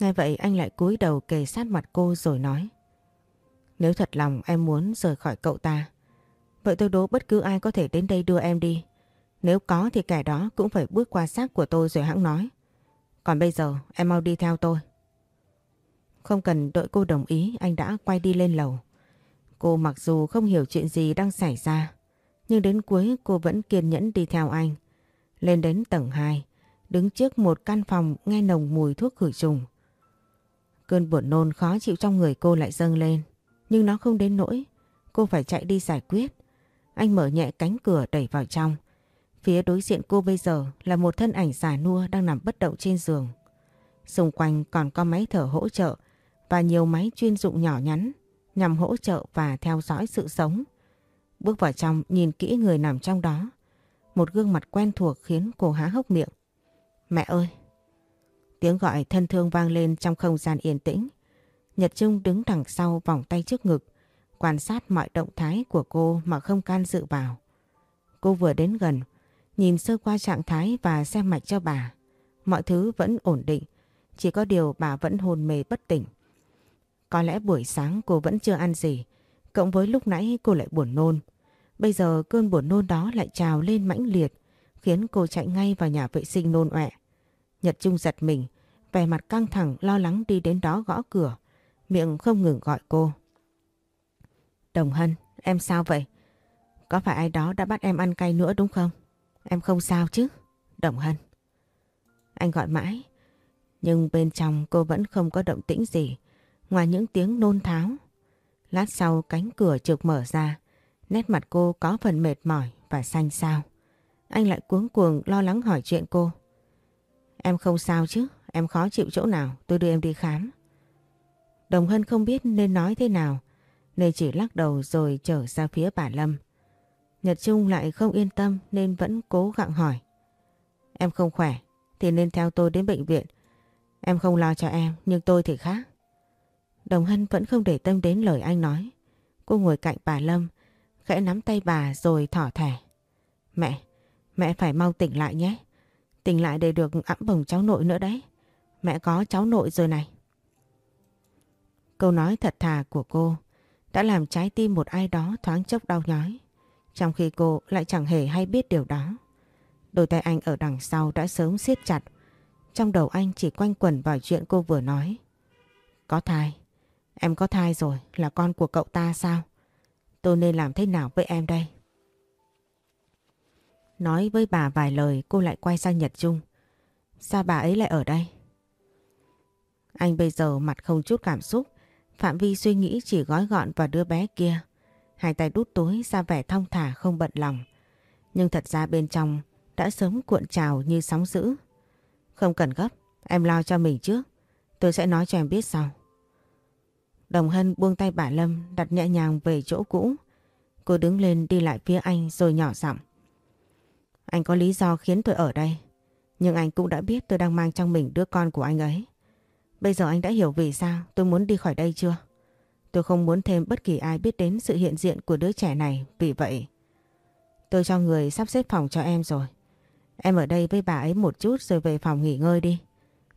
Ngay vậy anh lại cúi đầu kề sát mặt cô rồi nói. Nếu thật lòng em muốn rời khỏi cậu ta, vậy tôi đố bất cứ ai có thể đến đây đưa em đi. Nếu có thì kẻ đó cũng phải bước qua xác của tôi rồi hãng nói. Còn bây giờ, em mau đi theo tôi. Không cần đợi cô đồng ý, anh đã quay đi lên lầu. Cô mặc dù không hiểu chuyện gì đang xảy ra, nhưng đến cuối cô vẫn kiên nhẫn đi theo anh. Lên đến tầng 2 đứng trước một căn phòng nghe nồng mùi thuốc khử trùng. Cơn buồn nôn khó chịu trong người cô lại dâng lên, nhưng nó không đến nỗi cô phải chạy đi giải quyết. Anh mở nhẹ cánh cửa đẩy vào trong. Phía đối diện cô bây giờ là một thân ảnh già nua đang nằm bất động trên giường. Xung quanh còn có máy thở hỗ trợ và nhiều máy chuyên dụng nhỏ nhắn nhằm hỗ trợ và theo dõi sự sống. Bước vào trong nhìn kỹ người nằm trong đó. Một gương mặt quen thuộc khiến cô há hốc miệng. Mẹ ơi! Tiếng gọi thân thương vang lên trong không gian yên tĩnh. Nhật Trung đứng đằng sau vòng tay trước ngực, quan sát mọi động thái của cô mà không can dự vào. Cô vừa đến gần, nhìn sơ qua trạng thái và xem mạch cho bà. Mọi thứ vẫn ổn định, chỉ có điều bà vẫn hồn mê bất tỉnh. Có lẽ buổi sáng cô vẫn chưa ăn gì, cộng với lúc nãy cô lại buồn nôn. Bây giờ cơn buồn nôn đó lại trào lên mãnh liệt, khiến cô chạy ngay vào nhà vệ sinh nôn ọe. Nhật Trung giật mình, vẻ mặt căng thẳng lo lắng đi đến đó gõ cửa, miệng không ngừng gọi cô. Đồng Hân, em sao vậy? Có phải ai đó đã bắt em ăn cay nữa đúng không? Em không sao chứ? Đồng Hân. Anh gọi mãi, nhưng bên trong cô vẫn không có động tĩnh gì, ngoài những tiếng nôn tháo. Lát sau cánh cửa trực mở ra, nét mặt cô có phần mệt mỏi và xanh xao. Anh lại cuống cuồng lo lắng hỏi chuyện cô. Em không sao chứ, em khó chịu chỗ nào, tôi đưa em đi khám. Đồng Hân không biết nên nói thế nào, nên chỉ lắc đầu rồi trở ra phía bà Lâm. Nhật Trung lại không yên tâm nên vẫn cố gặng hỏi. Em không khỏe thì nên theo tôi đến bệnh viện. Em không lo cho em nhưng tôi thì khác. Đồng Hân vẫn không để tâm đến lời anh nói. Cô ngồi cạnh bà Lâm, khẽ nắm tay bà rồi thỏ thẻ. Mẹ, mẹ phải mau tỉnh lại nhé. Tỉnh lại để được ẵm bồng cháu nội nữa đấy. Mẹ có cháu nội rồi này. Câu nói thật thà của cô đã làm trái tim một ai đó thoáng chốc đau nhói. Trong khi cô lại chẳng hề hay biết điều đó. Đôi tay anh ở đằng sau đã sớm siết chặt. Trong đầu anh chỉ quanh quẩn vào chuyện cô vừa nói. Có thai. Em có thai rồi, là con của cậu ta sao? Tôi nên làm thế nào với em đây? Nói với bà vài lời cô lại quay sang Nhật Trung. Sao bà ấy lại ở đây? Anh bây giờ mặt không chút cảm xúc. Phạm vi suy nghĩ chỉ gói gọn vào đứa bé kia. Hai tay đút túi ra vẻ thong thả không bận lòng. Nhưng thật ra bên trong đã sớm cuộn trào như sóng dữ. Không cần gấp, em lo cho mình trước. Tôi sẽ nói cho em biết sau. Đồng Hân buông tay bà Lâm đặt nhẹ nhàng về chỗ cũ. Cô đứng lên đi lại phía anh rồi nhỏ giọng. Anh có lý do khiến tôi ở đây. Nhưng anh cũng đã biết tôi đang mang trong mình đứa con của anh ấy. Bây giờ anh đã hiểu vì sao tôi muốn đi khỏi đây chưa? Tôi không muốn thêm bất kỳ ai biết đến sự hiện diện của đứa trẻ này. Vì vậy, tôi cho người sắp xếp phòng cho em rồi. Em ở đây với bà ấy một chút rồi về phòng nghỉ ngơi đi.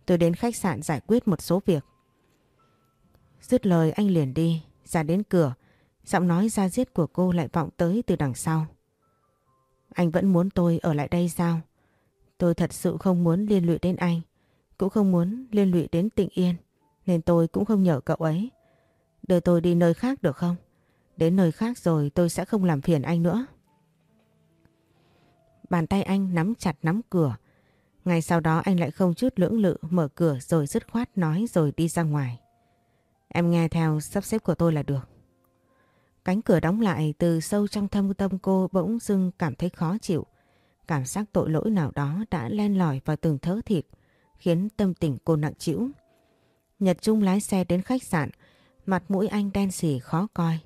Tôi đến khách sạn giải quyết một số việc. Dứt lời anh liền đi, ra đến cửa. Giọng nói ra giết của cô lại vọng tới từ đằng sau. Anh vẫn muốn tôi ở lại đây sao? Tôi thật sự không muốn liên lụy đến anh. Cũng không muốn liên lụy đến tịnh yên. Nên tôi cũng không nhờ cậu ấy. Đưa tôi đi nơi khác được không? Đến nơi khác rồi tôi sẽ không làm phiền anh nữa. Bàn tay anh nắm chặt nắm cửa. Ngay sau đó anh lại không chút lưỡng lự mở cửa rồi dứt khoát nói rồi đi ra ngoài. Em nghe theo sắp xếp của tôi là được. Cánh cửa đóng lại từ sâu trong thâm tâm cô bỗng dưng cảm thấy khó chịu. Cảm giác tội lỗi nào đó đã len lỏi vào từng thớ thịt khiến tâm tình cô nặng trĩu. Nhật Trung lái xe đến khách sạn, mặt mũi anh đen xỉ khó coi.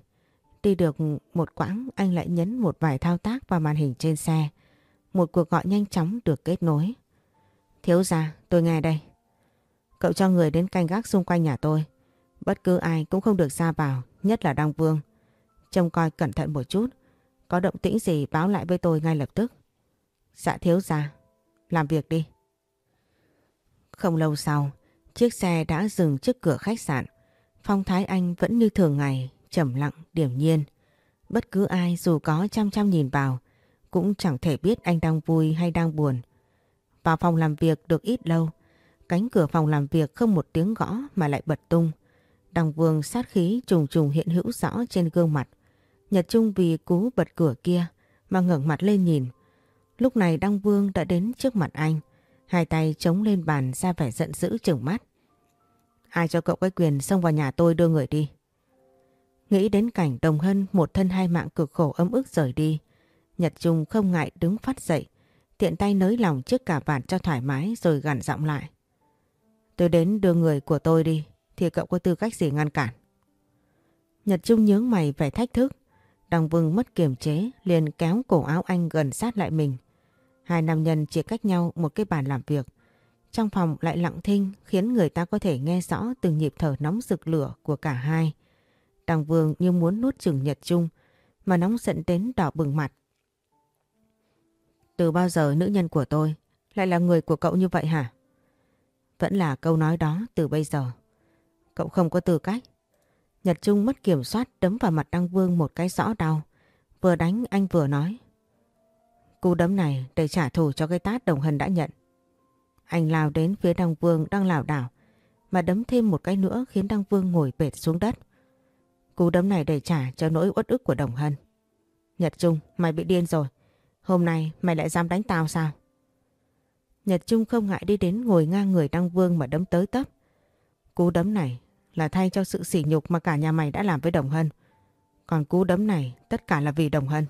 Đi được một quãng anh lại nhấn một vài thao tác vào màn hình trên xe. Một cuộc gọi nhanh chóng được kết nối. Thiếu gia, tôi nghe đây. Cậu cho người đến canh gác xung quanh nhà tôi. Bất cứ ai cũng không được ra vào, nhất là Đăng Vương. Trông coi cẩn thận một chút. Có động tĩnh gì báo lại với tôi ngay lập tức. Dạ thiếu gia, làm việc đi. Không lâu sau, chiếc xe đã dừng trước cửa khách sạn. Phong Thái Anh vẫn như thường ngày, trầm lặng, điểm nhiên. Bất cứ ai dù có chăm chăm nhìn vào, cũng chẳng thể biết anh đang vui hay đang buồn. Vào phòng làm việc được ít lâu, cánh cửa phòng làm việc không một tiếng gõ mà lại bật tung. Đằng vương sát khí trùng trùng hiện hữu rõ trên gương mặt. Nhật Trung vì cú bật cửa kia mà ngẩng mặt lên nhìn. Lúc này Đăng Vương đã đến trước mặt anh, hai tay chống lên bàn ra vẻ giận dữ chừng mắt. Ai cho cậu cái quyền xông vào nhà tôi đưa người đi? Nghĩ đến cảnh đồng hân một thân hai mạng cực khổ ấm ức rời đi. Nhật Trung không ngại đứng phát dậy, tiện tay nới lòng trước cả vạt cho thoải mái rồi gằn giọng lại. Tôi đến đưa người của tôi đi, thì cậu có tư cách gì ngăn cản? Nhật Trung nhướng mày vẻ thách thức. Đằng Vương mất kiềm chế liền kéo cổ áo anh gần sát lại mình. Hai nam nhân chỉ cách nhau một cái bàn làm việc. Trong phòng lại lặng thinh, khiến người ta có thể nghe rõ từng nhịp thở nóng rực lửa của cả hai. Đằng Vương như muốn nuốt chừng Nhật Trung, mà nóng giận đến đỏ bừng mặt. Từ bao giờ nữ nhân của tôi lại là người của cậu như vậy hả? Vẫn là câu nói đó từ bây giờ. Cậu không có tư cách. Nhật Trung mất kiểm soát đấm vào mặt Đăng Vương một cái rõ đau. Vừa đánh anh vừa nói. Cú đấm này để trả thù cho cái tát đồng hân đã nhận. Anh lao đến phía Đăng Vương đang lảo đảo mà đấm thêm một cái nữa khiến Đăng Vương ngồi bệt xuống đất. Cú đấm này để trả cho nỗi uất ức của đồng hân. Nhật Trung, mày bị điên rồi. Hôm nay mày lại dám đánh tao sao? Nhật Trung không ngại đi đến ngồi ngang người Đăng Vương mà đấm tới tấp. Cú đấm này là thay cho sự sỉ nhục mà cả nhà mày đã làm với Đồng Hân. Còn cú đấm này tất cả là vì Đồng Hân.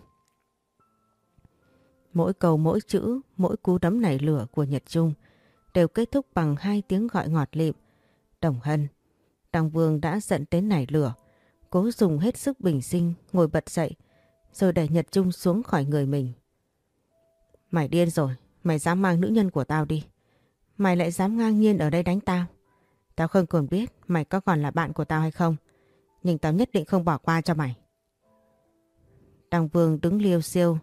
Mỗi câu mỗi chữ, mỗi cú đấm này lửa của Nhật Trung đều kết thúc bằng hai tiếng gọi ngọt lịm. Đồng Hân. Đăng Vương đã giận đến nảy lửa. Cố dùng hết sức bình sinh ngồi bật dậy rồi đẩy Nhật Trung xuống khỏi người mình. Mày điên rồi, mày dám mang nữ nhân của tao đi. Mày lại dám ngang nhiên ở đây đánh tao. Tao không còn biết mày có còn là bạn của tao hay không. Nhưng tao nhất định không bỏ qua cho mày. Đăng Vương đứng liêu siêu.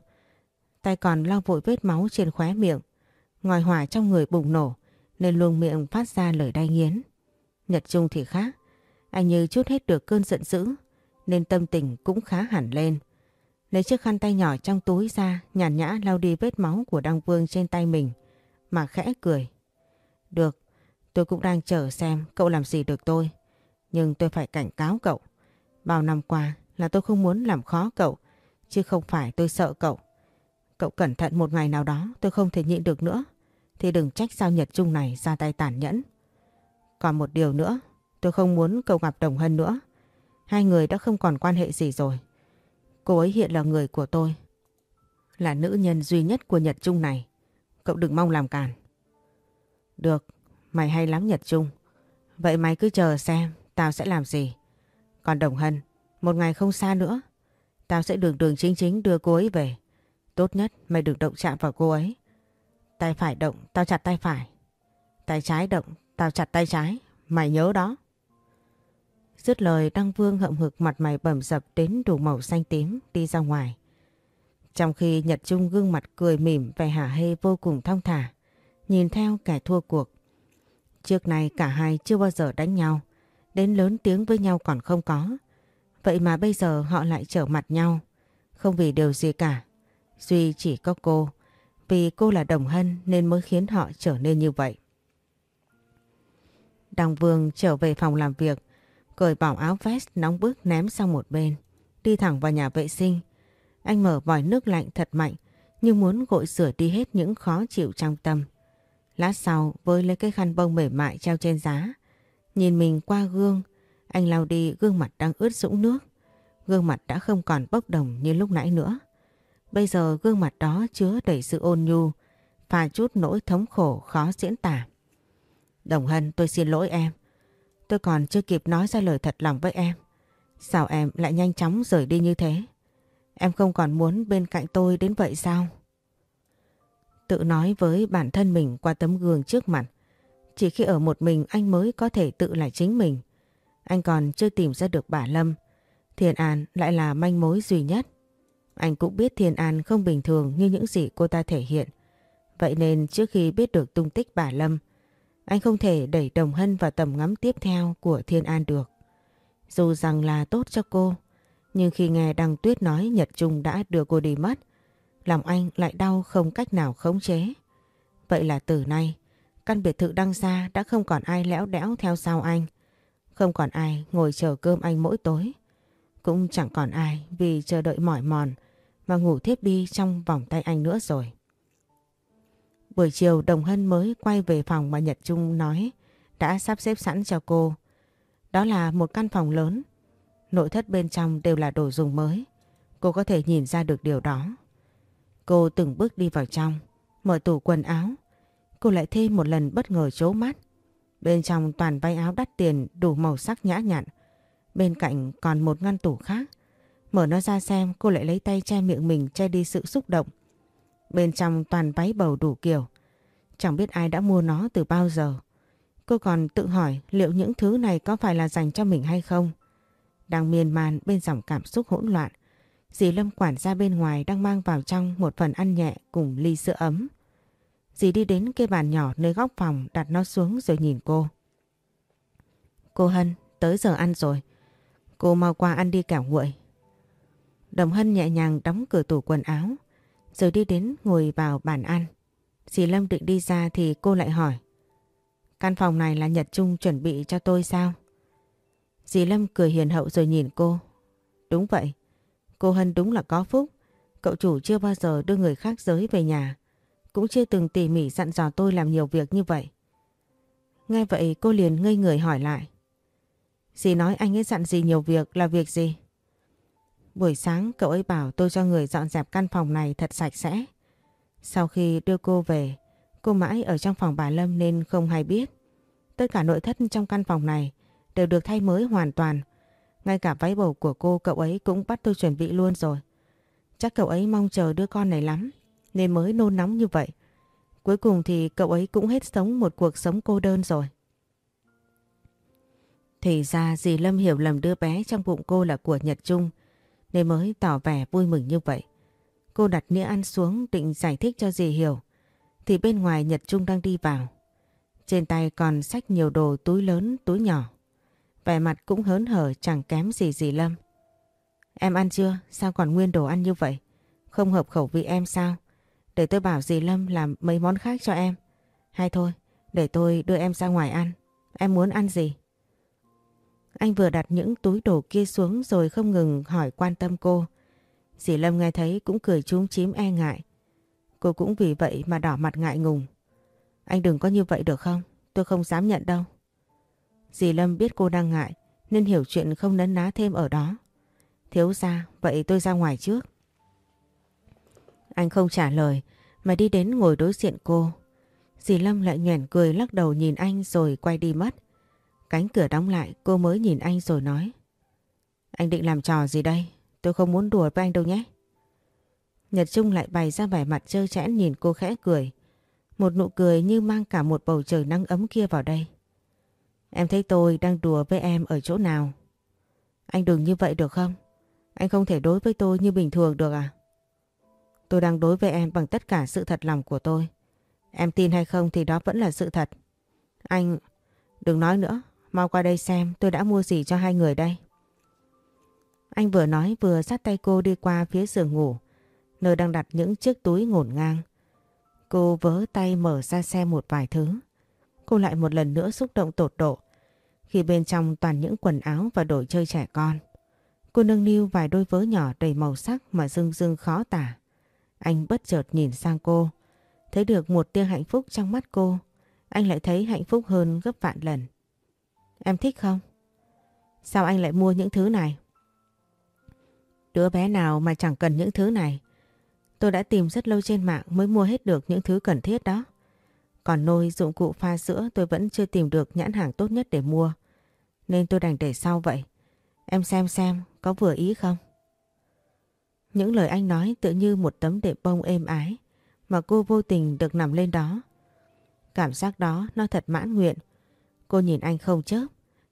Tay còn lau vội vết máu trên khóe miệng. Ngòi hỏa trong người bùng nổ nên luôn miệng phát ra lời đai nghiến. Nhật Trung thì khác. Anh như chút hết được cơn giận dữ nên tâm tình cũng khá hẳn lên. Lấy chiếc khăn tay nhỏ trong túi ra nhàn nhã lau đi vết máu của Đăng Vương trên tay mình mà khẽ cười. Được, tôi cũng đang chờ xem cậu làm gì được tôi. Nhưng tôi phải cảnh cáo cậu. Bao năm qua là tôi không muốn làm khó cậu chứ không phải tôi sợ cậu. Cậu cẩn thận một ngày nào đó tôi không thể nhịn được nữa thì đừng trách sao Nhật Trung này ra tay tàn nhẫn. Còn một điều nữa, tôi không muốn cậu gặp Đồng Hân nữa. Hai người đã không còn quan hệ gì rồi. Cô ấy hiện là người của tôi. Là nữ nhân duy nhất của Nhật Trung này. Cậu đừng mong làm cản. Được, mày hay lắm Nhật Trung. Vậy mày cứ chờ xem tao sẽ làm gì. Còn Đồng Hân, một ngày không xa nữa, tao sẽ đường đường chính chính đưa cô ấy về. Tốt nhất mày đừng động chạm vào cô ấy. Tay phải động, tao chặt tay phải. Tay trái động, tao chặt tay trái. Mày nhớ đó. Dứt lời Đăng Vương hậm hực mặt mày bầm dập đến đủ màu xanh tím đi ra ngoài. Trong khi Nhật Trung gương mặt cười mỉm vẻ hả hê vô cùng thong thả, nhìn theo kẻ thua cuộc. Trước này cả hai chưa bao giờ đánh nhau, đến lớn tiếng với nhau còn không có. Vậy mà bây giờ họ lại trở mặt nhau, không vì điều gì cả. Duy chỉ có cô, vì cô là Đồng Hân nên mới khiến họ trở nên như vậy. Đằng Vương trở về phòng làm việc, cởi bỏ áo vest nóng bức ném sang một bên, đi thẳng vào nhà vệ sinh. Anh mở vòi nước lạnh thật mạnh, như muốn gội rửa đi hết những khó chịu trong tâm. Lát sau với lấy cái khăn bông mềm mại treo trên giá, nhìn mình qua gương, anh lau đi gương mặt đang ướt sũng nước. Gương mặt đã không còn bốc đồng như lúc nãy nữa. Bây giờ gương mặt đó chứa đầy sự ôn nhu, và chút nỗi thống khổ khó diễn tả. Đồng Hân tôi xin lỗi em. Tôi còn chưa kịp nói ra lời thật lòng với em. Sao em lại nhanh chóng rời đi như thế? Em không còn muốn bên cạnh tôi đến vậy sao? Tự nói với bản thân mình qua tấm gương trước mặt. Chỉ khi ở một mình anh mới có thể tự là chính mình. Anh còn chưa tìm ra được bà Lâm. Thiền An lại là manh mối duy nhất. Anh cũng biết Thiên An không bình thường như những gì cô ta thể hiện. Vậy nên trước khi biết được tung tích bà Lâm, anh không thể đẩy Đồng Hân vào tầm ngắm tiếp theo của Thiên An được. Dù rằng là tốt cho cô, nhưng khi nghe Đăng Tuyết nói Nhật Trung đã đưa cô đi mất, lòng anh lại đau không cách nào khống chế. Vậy là từ nay, căn biệt thự đăng gia đã không còn ai lẽo đẽo theo sau anh. Không còn ai ngồi chờ cơm anh mỗi tối. Cũng chẳng còn ai vì chờ đợi mỏi mòn mà ngủ thiếp đi trong vòng tay anh nữa rồi. Buổi chiều Đồng Hân mới quay về phòng mà Nhật Trung nói đã sắp xếp sẵn cho cô. Đó là một căn phòng lớn. Nội thất bên trong đều là đồ dùng mới. Cô có thể nhìn ra được điều đó. Cô từng bước đi vào trong, mở tủ quần áo. Cô lại thêm một lần bất ngờ chố mắt. Bên trong toàn váy áo đắt tiền đủ màu sắc nhã nhặn. Bên cạnh còn một ngăn tủ khác. Mở nó ra xem cô lại lấy tay che miệng mình che đi sự xúc động. Bên trong toàn váy bầu đủ kiểu. Chẳng biết ai đã mua nó từ bao giờ. Cô còn tự hỏi liệu những thứ này có phải là dành cho mình hay không. Đang miên man bên dòng cảm xúc hỗn loạn. Dì Lâm quản gia bên ngoài đang mang vào trong một phần ăn nhẹ cùng ly sữa ấm. Dì đi đến cái bàn nhỏ nơi góc phòng đặt nó xuống rồi nhìn cô. Cô Hân, tới giờ ăn rồi. Cô mau qua ăn đi kẻo nguội. Đồng Hân nhẹ nhàng đóng cửa tủ quần áo rồi đi đến ngồi vào bàn ăn. Dì Lâm định đi ra thì cô lại hỏi. Căn phòng này là Nhật Trung chuẩn bị cho tôi sao? Dì Lâm cười hiền hậu rồi nhìn cô. Đúng vậy, cô Hân đúng là có phúc. Cậu chủ chưa bao giờ đưa người khác giới về nhà. Cũng chưa từng tỉ mỉ dặn dò tôi làm nhiều việc như vậy. Nghe vậy cô liền ngây người hỏi lại. Dì nói anh ấy dặn gì nhiều việc là việc gì? Buổi sáng cậu ấy bảo tôi cho người dọn dẹp căn phòng này thật sạch sẽ. Sau khi đưa cô về, cô mãi ở trong phòng bà Lâm nên không hay biết. Tất cả nội thất trong căn phòng này đều được thay mới hoàn toàn. Ngay cả váy bầu của cô cậu ấy cũng bắt tôi chuẩn bị luôn rồi. Chắc cậu ấy mong chờ đứa con này lắm nên mới nôn nóng như vậy. Cuối cùng thì cậu ấy cũng hết sống một cuộc sống cô đơn rồi. Thì ra dì Lâm hiểu lầm đứa bé trong bụng cô là của Nhật Trung nên mới tỏ vẻ vui mừng như vậy. Cô đặt nĩa ăn xuống định giải thích cho dì hiểu. Thì bên ngoài Nhật Trung đang đi vào. Trên tay còn xách nhiều đồ túi lớn túi nhỏ. Vẻ mặt cũng hớn hở chẳng kém gì dì Lâm. Em ăn chưa? Sao còn nguyên đồ ăn như vậy? Không hợp khẩu vị em sao? Để tôi bảo dì Lâm làm mấy món khác cho em. Hay thôi, để tôi đưa em ra ngoài ăn. Em muốn ăn gì? Anh vừa đặt những túi đồ kia xuống rồi không ngừng hỏi quan tâm cô. Dì Lâm nghe thấy cũng cười trúng chím e ngại. Cô cũng vì vậy mà đỏ mặt ngại ngùng. Anh đừng có như vậy được không? Tôi không dám nhận đâu. Dì Lâm biết cô đang ngại nên hiểu chuyện không nấn ná thêm ở đó. Thiếu ra, vậy tôi ra ngoài trước. Anh không trả lời mà đi đến ngồi đối diện cô. Dì Lâm lại nhoẻn cười lắc đầu nhìn anh rồi quay đi mất. Cánh cửa đóng lại cô mới nhìn anh rồi nói. Anh định làm trò gì đây? Tôi không muốn đùa với anh đâu nhé. Nhật Trung lại bày ra vẻ mặt trơ chẽn nhìn cô khẽ cười. Một nụ cười như mang cả một bầu trời nắng ấm kia vào đây. Em thấy tôi đang đùa với em ở chỗ nào? Anh đừng như vậy được không? Anh không thể đối với tôi như bình thường được à? Tôi đang đối với em bằng tất cả sự thật lòng của tôi. Em tin hay không thì đó vẫn là sự thật. Anh... Đừng nói nữa, mau qua đây xem tôi đã mua gì cho hai người đây. Anh vừa nói vừa sát tay cô đi qua phía giường ngủ, nơi đang đặt những chiếc túi ngổn ngang. Cô vớ tay mở ra xem một vài thứ. Cô lại một lần nữa xúc động tột độ khi bên trong toàn những quần áo và đồ chơi trẻ con. Cô nâng niu vài đôi vớ nhỏ đầy màu sắc mà dưng dưng khó tả. Anh bất chợt nhìn sang cô, thấy được một tia hạnh phúc trong mắt cô. Anh lại thấy hạnh phúc hơn gấp vạn lần. Em thích không? Sao anh lại mua những thứ này? Đứa bé nào mà chẳng cần những thứ này. Tôi đã tìm rất lâu trên mạng mới mua hết được những thứ cần thiết đó. Còn nôi dụng cụ pha sữa tôi vẫn chưa tìm được nhãn hàng tốt nhất để mua. Nên tôi đành để sau vậy. Em xem xem có vừa ý không? Những lời anh nói tự như một tấm đệm bông êm ái mà cô vô tình được nằm lên đó. Cảm giác đó nó thật mãn nguyện. Cô nhìn anh không chớp,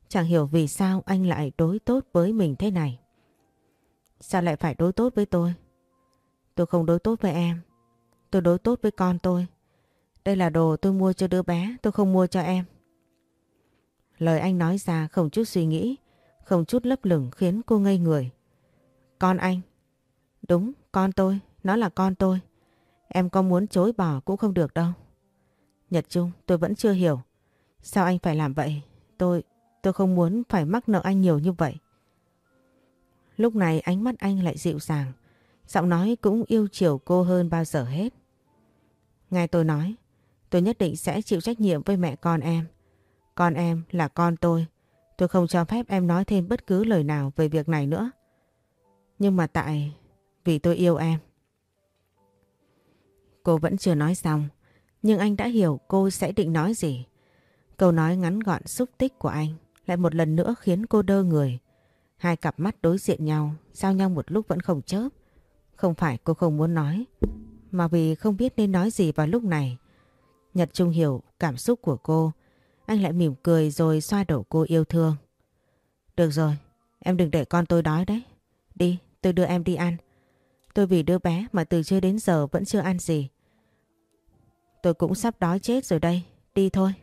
chẳng hiểu vì sao anh lại đối tốt với mình thế này. Sao lại phải đối tốt với tôi? Tôi không đối tốt với em. Tôi đối tốt với con tôi. Đây là đồ tôi mua cho đứa bé, tôi không mua cho em. Lời anh nói ra không chút suy nghĩ, không chút lấp lửng khiến cô ngây người. Con anh. Đúng, con tôi, nó là con tôi. Em có muốn chối bỏ cũng không được đâu. Nhật Trung, tôi vẫn chưa hiểu. Sao anh phải làm vậy? Tôi, tôi không muốn phải mắc nợ anh nhiều như vậy. Lúc này ánh mắt anh lại dịu dàng. Giọng nói cũng yêu chiều cô hơn bao giờ hết. ngay tôi nói, tôi nhất định sẽ chịu trách nhiệm với mẹ con em. Con em là con tôi. Tôi không cho phép em nói thêm bất cứ lời nào về việc này nữa. Nhưng mà tại vì tôi yêu em. Cô vẫn chưa nói xong, nhưng anh đã hiểu cô sẽ định nói gì. Câu nói ngắn gọn xúc tích của anh lại một lần nữa khiến cô đơ người. Hai cặp mắt đối diện nhau, giao nhau một lúc vẫn không chớp. Không phải cô không muốn nói, mà vì không biết nên nói gì vào lúc này. Nhật Trung hiểu cảm xúc của cô, anh lại mỉm cười rồi xoa đầu cô yêu thương. Được rồi, em đừng để con tôi đói đấy. Đi, tôi đưa em đi ăn. Tôi vì đứa bé mà từ trưa đến giờ vẫn chưa ăn gì. Tôi cũng sắp đói chết rồi đây, đi thôi.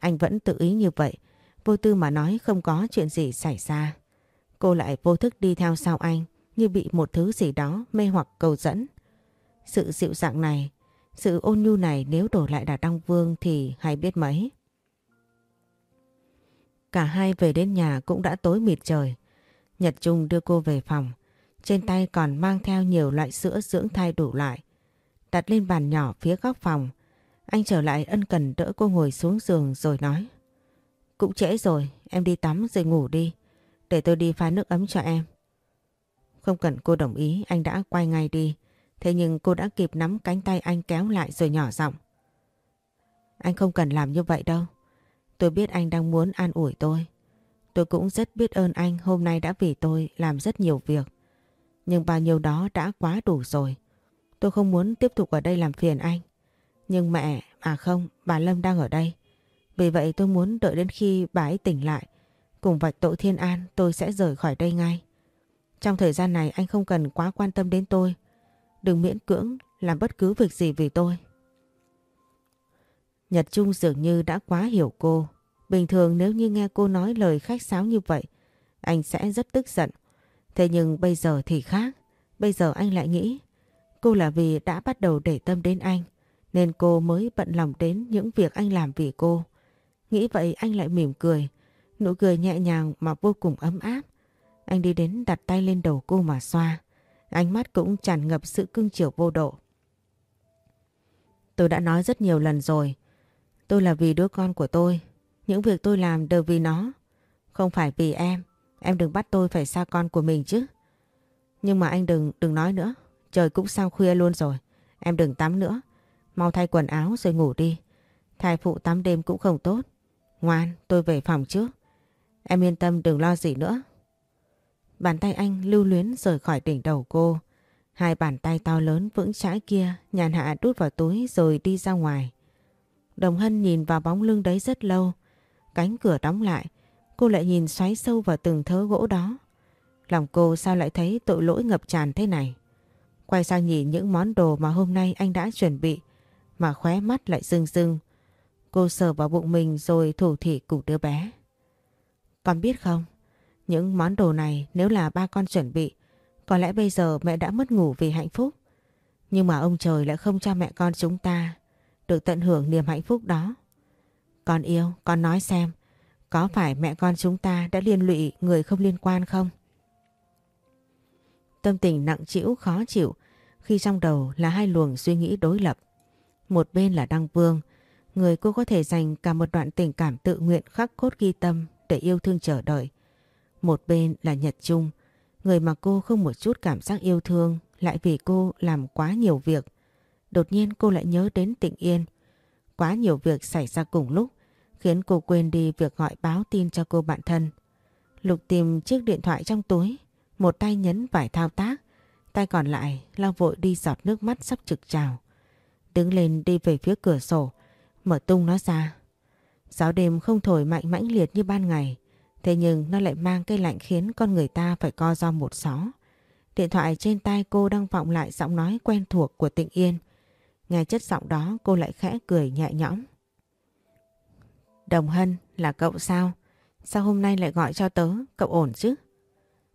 Anh vẫn tự ý như vậy, vô tư mà nói không có chuyện gì xảy ra. Cô lại vô thức đi theo sau anh như bị một thứ gì đó mê hoặc cầu dẫn. Sự dịu dàng này, sự ôn nhu này nếu đổ lại Đạt Đăng Vương thì hay biết mấy. Cả hai về đến nhà cũng đã tối mịt trời. Nhật Trung đưa cô về phòng. Trên tay còn mang theo nhiều loại sữa dưỡng thai đủ loại. Đặt lên bàn nhỏ phía góc phòng. Anh trở lại ân cần đỡ cô ngồi xuống giường rồi nói. Cũng trễ rồi, em đi tắm rồi ngủ đi. Để tôi đi pha nước ấm cho em. Không cần cô đồng ý, anh đã quay ngay đi. Thế nhưng cô đã kịp nắm cánh tay anh kéo lại rồi nhỏ giọng. Anh không cần làm như vậy đâu. Tôi biết anh đang muốn an ủi tôi. Tôi cũng rất biết ơn anh hôm nay đã vì tôi làm rất nhiều việc. Nhưng bao nhiêu đó đã quá đủ rồi. Tôi không muốn tiếp tục ở đây làm phiền anh. Nhưng mẹ, à không, bà Lâm đang ở đây. Vì vậy tôi muốn đợi đến khi bà ấy tỉnh lại. Cùng vạch tội thiên an tôi sẽ rời khỏi đây ngay. Trong thời gian này anh không cần quá quan tâm đến tôi. Đừng miễn cưỡng làm bất cứ việc gì vì tôi. Nhật Trung dường như đã quá hiểu cô. Bình thường nếu như nghe cô nói lời khách sáo như vậy, anh sẽ rất tức giận. Thế nhưng bây giờ thì khác. Bây giờ anh lại nghĩ cô là vì đã bắt đầu để tâm đến anh nên cô mới bận lòng đến những việc anh làm vì cô. Nghĩ vậy anh lại mỉm cười, nụ cười nhẹ nhàng mà vô cùng ấm áp. Anh đi đến đặt tay lên đầu cô mà xoa, ánh mắt cũng tràn ngập sự cưng chiều vô độ. Tôi đã nói rất nhiều lần rồi, tôi là vì đứa con của tôi, những việc tôi làm đều vì nó, không phải vì em. Em đừng bắt tôi phải xa con của mình chứ. Nhưng mà anh đừng, đừng nói nữa. Trời cũng sao khuya luôn rồi. Em đừng tắm nữa. Mau thay quần áo rồi ngủ đi. Thai phụ tắm đêm cũng không tốt. Ngoan, tôi về phòng trước. Em yên tâm đừng lo gì nữa. Bàn tay anh lưu luyến rời khỏi đỉnh đầu cô. Hai bàn tay to lớn vững chãi kia nhàn hạ đút vào túi rồi đi ra ngoài. Đồng Hân nhìn vào bóng lưng đấy rất lâu. Cánh cửa đóng lại. Cô lại nhìn xoáy sâu vào từng thớ gỗ đó. Lòng cô sao lại thấy tội lỗi ngập tràn thế này. Quay sang nhìn những món đồ mà hôm nay anh đã chuẩn bị mà khóe mắt lại rưng rưng. Cô sờ vào bụng mình rồi thủ thị cùng đứa bé. Con biết không, những món đồ này nếu là ba con chuẩn bị, có lẽ bây giờ mẹ đã mất ngủ vì hạnh phúc. Nhưng mà ông trời lại không cho mẹ con chúng ta được tận hưởng niềm hạnh phúc đó. Con yêu, con nói xem, có phải mẹ con chúng ta đã liên lụy người không liên quan không? Tâm tình nặng trĩu khó chịu khi trong đầu là hai luồng suy nghĩ đối lập. Một bên là Đăng Vương, người cô có thể dành cả một đoạn tình cảm tự nguyện khắc cốt ghi tâm để yêu thương chờ đợi. Một bên là Nhật Trung, người mà cô không một chút cảm giác yêu thương lại vì cô làm quá nhiều việc. Đột nhiên cô lại nhớ đến Tịnh Yên. Quá nhiều việc xảy ra cùng lúc khiến cô quên đi việc gọi báo tin cho cô bạn thân. Lục tìm chiếc điện thoại trong túi, một tay nhấn vài thao tác, tay còn lại lau vội đi giọt nước mắt sắp trực trào. Đứng lên đi về phía cửa sổ, mở tung nó ra. Gió đêm không thổi mạnh mãnh liệt như ban ngày, thế nhưng nó lại mang cái lạnh khiến con người ta phải co do một xó. Điện thoại trên tay cô đang vọng lại giọng nói quen thuộc của Tịnh Yên. Nghe chất giọng đó cô lại khẽ cười nhẹ nhõm. Đồng Hân là cậu sao? Sao hôm nay lại gọi cho tớ? Cậu ổn chứ?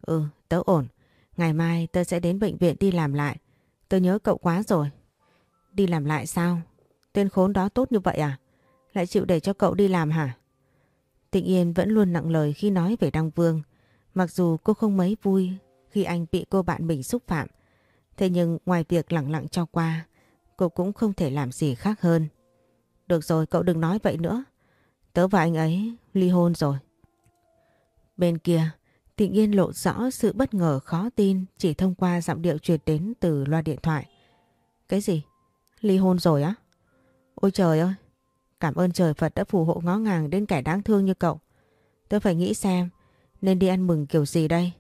Ừ, tớ ổn. Ngày mai tớ sẽ đến bệnh viện đi làm lại. Tớ nhớ cậu quá rồi. Đi làm lại sao? Tên khốn đó tốt như vậy à? Lại chịu để cho cậu đi làm hả? Tịnh Yên vẫn luôn nặng lời khi nói về Đăng Vương. Mặc dù cô không mấy vui khi anh bị cô bạn mình xúc phạm. Thế nhưng ngoài việc lặng lặng cho qua, cô cũng không thể làm gì khác hơn. Được rồi, cậu đừng nói vậy nữa. Tớ và anh ấy ly hôn rồi. Bên kia, Tịnh Yên lộ rõ sự bất ngờ khó tin chỉ thông qua giọng điệu truyền đến từ loa điện thoại. Cái gì? Ly hôn rồi á? Ôi trời ơi! Cảm ơn trời Phật đã phù hộ ngó ngàng đến kẻ đáng thương như cậu. Tớ phải nghĩ xem, nên đi ăn mừng kiểu gì đây?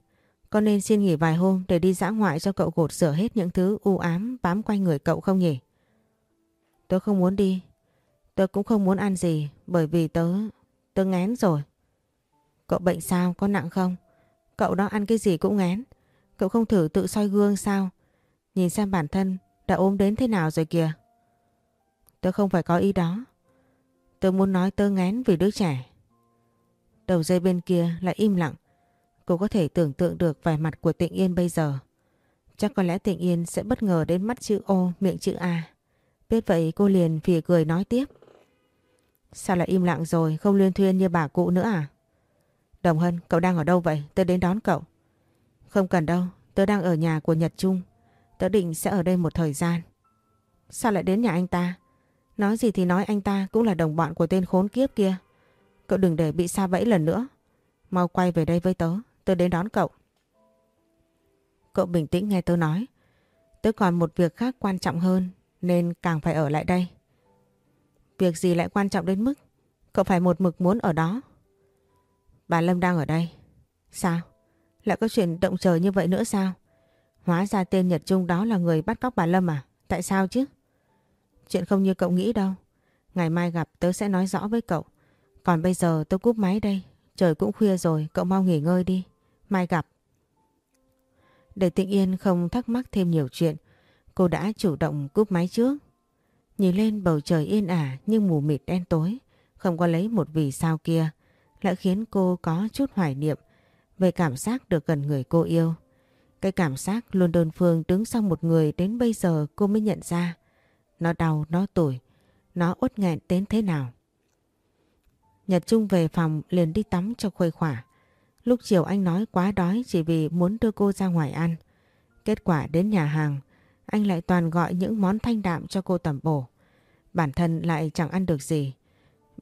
Có nên xin nghỉ vài hôm để đi dã ngoại cho cậu gột rửa hết những thứ u ám, bám quanh người cậu không nhỉ? Tớ không muốn đi. Tớ cũng không muốn ăn gì, bởi vì tớ... tớ ngén rồi. Cậu bệnh sao? Có nặng không? Cậu đó ăn cái gì cũng ngén. Cậu không thử tự soi gương sao? Nhìn xem bản thân đã ốm đến thế nào rồi kìa. Tớ không phải có ý đó. Tớ muốn nói tớ ngén vì đứa trẻ. Đầu dây bên kia lại im lặng. Cô có thể tưởng tượng được vẻ mặt của Tịnh Yên bây giờ. Chắc có lẽ Tịnh Yên sẽ bất ngờ đến mắt chữ O, miệng chữ A. Biết vậy cô liền phì cười nói tiếp. Sao lại im lặng rồi, không liên thuyên như bà cụ nữa à? Đồng Hân, cậu đang ở đâu vậy? Tớ đến đón cậu. Không cần đâu, tớ đang ở nhà của Nhật Trung. Tớ định sẽ ở đây một thời gian. Sao lại đến nhà anh ta? Nói gì thì nói anh ta cũng là đồng bọn của tên khốn kiếp kia. Cậu đừng để bị xa bẫy lần nữa. Mau quay về đây với tớ, tớ đến đón cậu. Cậu bình tĩnh nghe tớ nói. Tớ còn một việc khác quan trọng hơn nên càng phải ở lại đây. Việc gì lại quan trọng đến mức cậu phải một mực muốn ở đó. Bà Lâm đang ở đây. Sao? Lại có chuyện động trời như vậy nữa sao? Hóa ra tên Nhật Trung đó là người bắt cóc bà Lâm à? Tại sao chứ? Chuyện không như cậu nghĩ đâu. Ngày mai gặp tớ sẽ nói rõ với cậu. Còn bây giờ tớ cúp máy đây. Trời cũng khuya rồi, cậu mau nghỉ ngơi đi. Mai gặp. Để Tịnh Yên không thắc mắc thêm nhiều chuyện, cô đã chủ động cúp máy trước. Nhìn lên bầu trời yên ả nhưng mù mịt đen tối, không có lấy một vì sao kia, lại khiến cô có chút hoài niệm về cảm giác được gần người cô yêu. Cái cảm giác luôn đơn phương đứng sau một người đến bây giờ cô mới nhận ra. Nó đau, nó tủi, nó uất nghẹn đến thế nào. Nhật Trung về phòng liền đi tắm cho khuây khỏa. Lúc chiều anh nói quá đói chỉ vì muốn đưa cô ra ngoài ăn. Kết quả đến nhà hàng, anh lại toàn gọi những món thanh đạm cho cô tẩm bổ. Bản thân lại chẳng ăn được gì.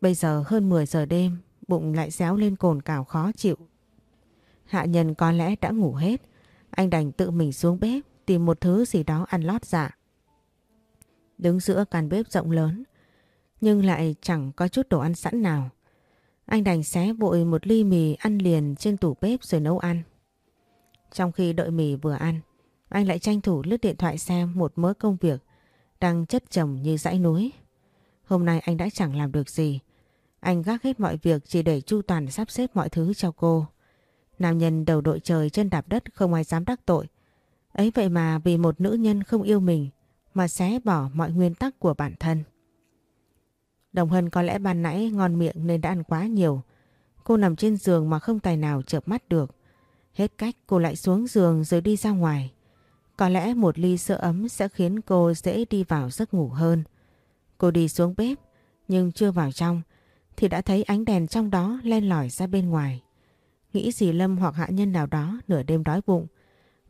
Bây giờ hơn 10 giờ đêm, bụng lại réo lên cồn cào khó chịu. Hạ nhân có lẽ đã ngủ hết. Anh đành tự mình xuống bếp tìm một thứ gì đó ăn lót dạ. Đứng giữa căn bếp rộng lớn, nhưng lại chẳng có chút đồ ăn sẵn nào. Anh đành xé vội một ly mì ăn liền trên tủ bếp rồi nấu ăn. Trong khi đợi mì vừa ăn, anh lại tranh thủ lướt điện thoại xem một mớ công việc đang chất chồng như dãy núi. Hôm nay anh đã chẳng làm được gì. Anh gác hết mọi việc chỉ để Chu Toàn sắp xếp mọi thứ cho cô. Nam nhân đầu đội trời chân đạp đất không ai dám đắc tội. Ấy vậy mà vì một nữ nhân không yêu mình mà xé bỏ mọi nguyên tắc của bản thân. Đồng Hân có lẽ ban nãy ngon miệng nên đã ăn quá nhiều. Cô nằm trên giường mà không tài nào chợp mắt được. Hết cách cô lại xuống giường rồi đi ra ngoài. Có lẽ một ly sữa ấm sẽ khiến cô dễ đi vào giấc ngủ hơn. Cô đi xuống bếp, nhưng chưa vào trong thì đã thấy ánh đèn trong đó len lỏi ra bên ngoài. Nghĩ gì Lâm hoặc hạ nhân nào đó nửa đêm đói bụng.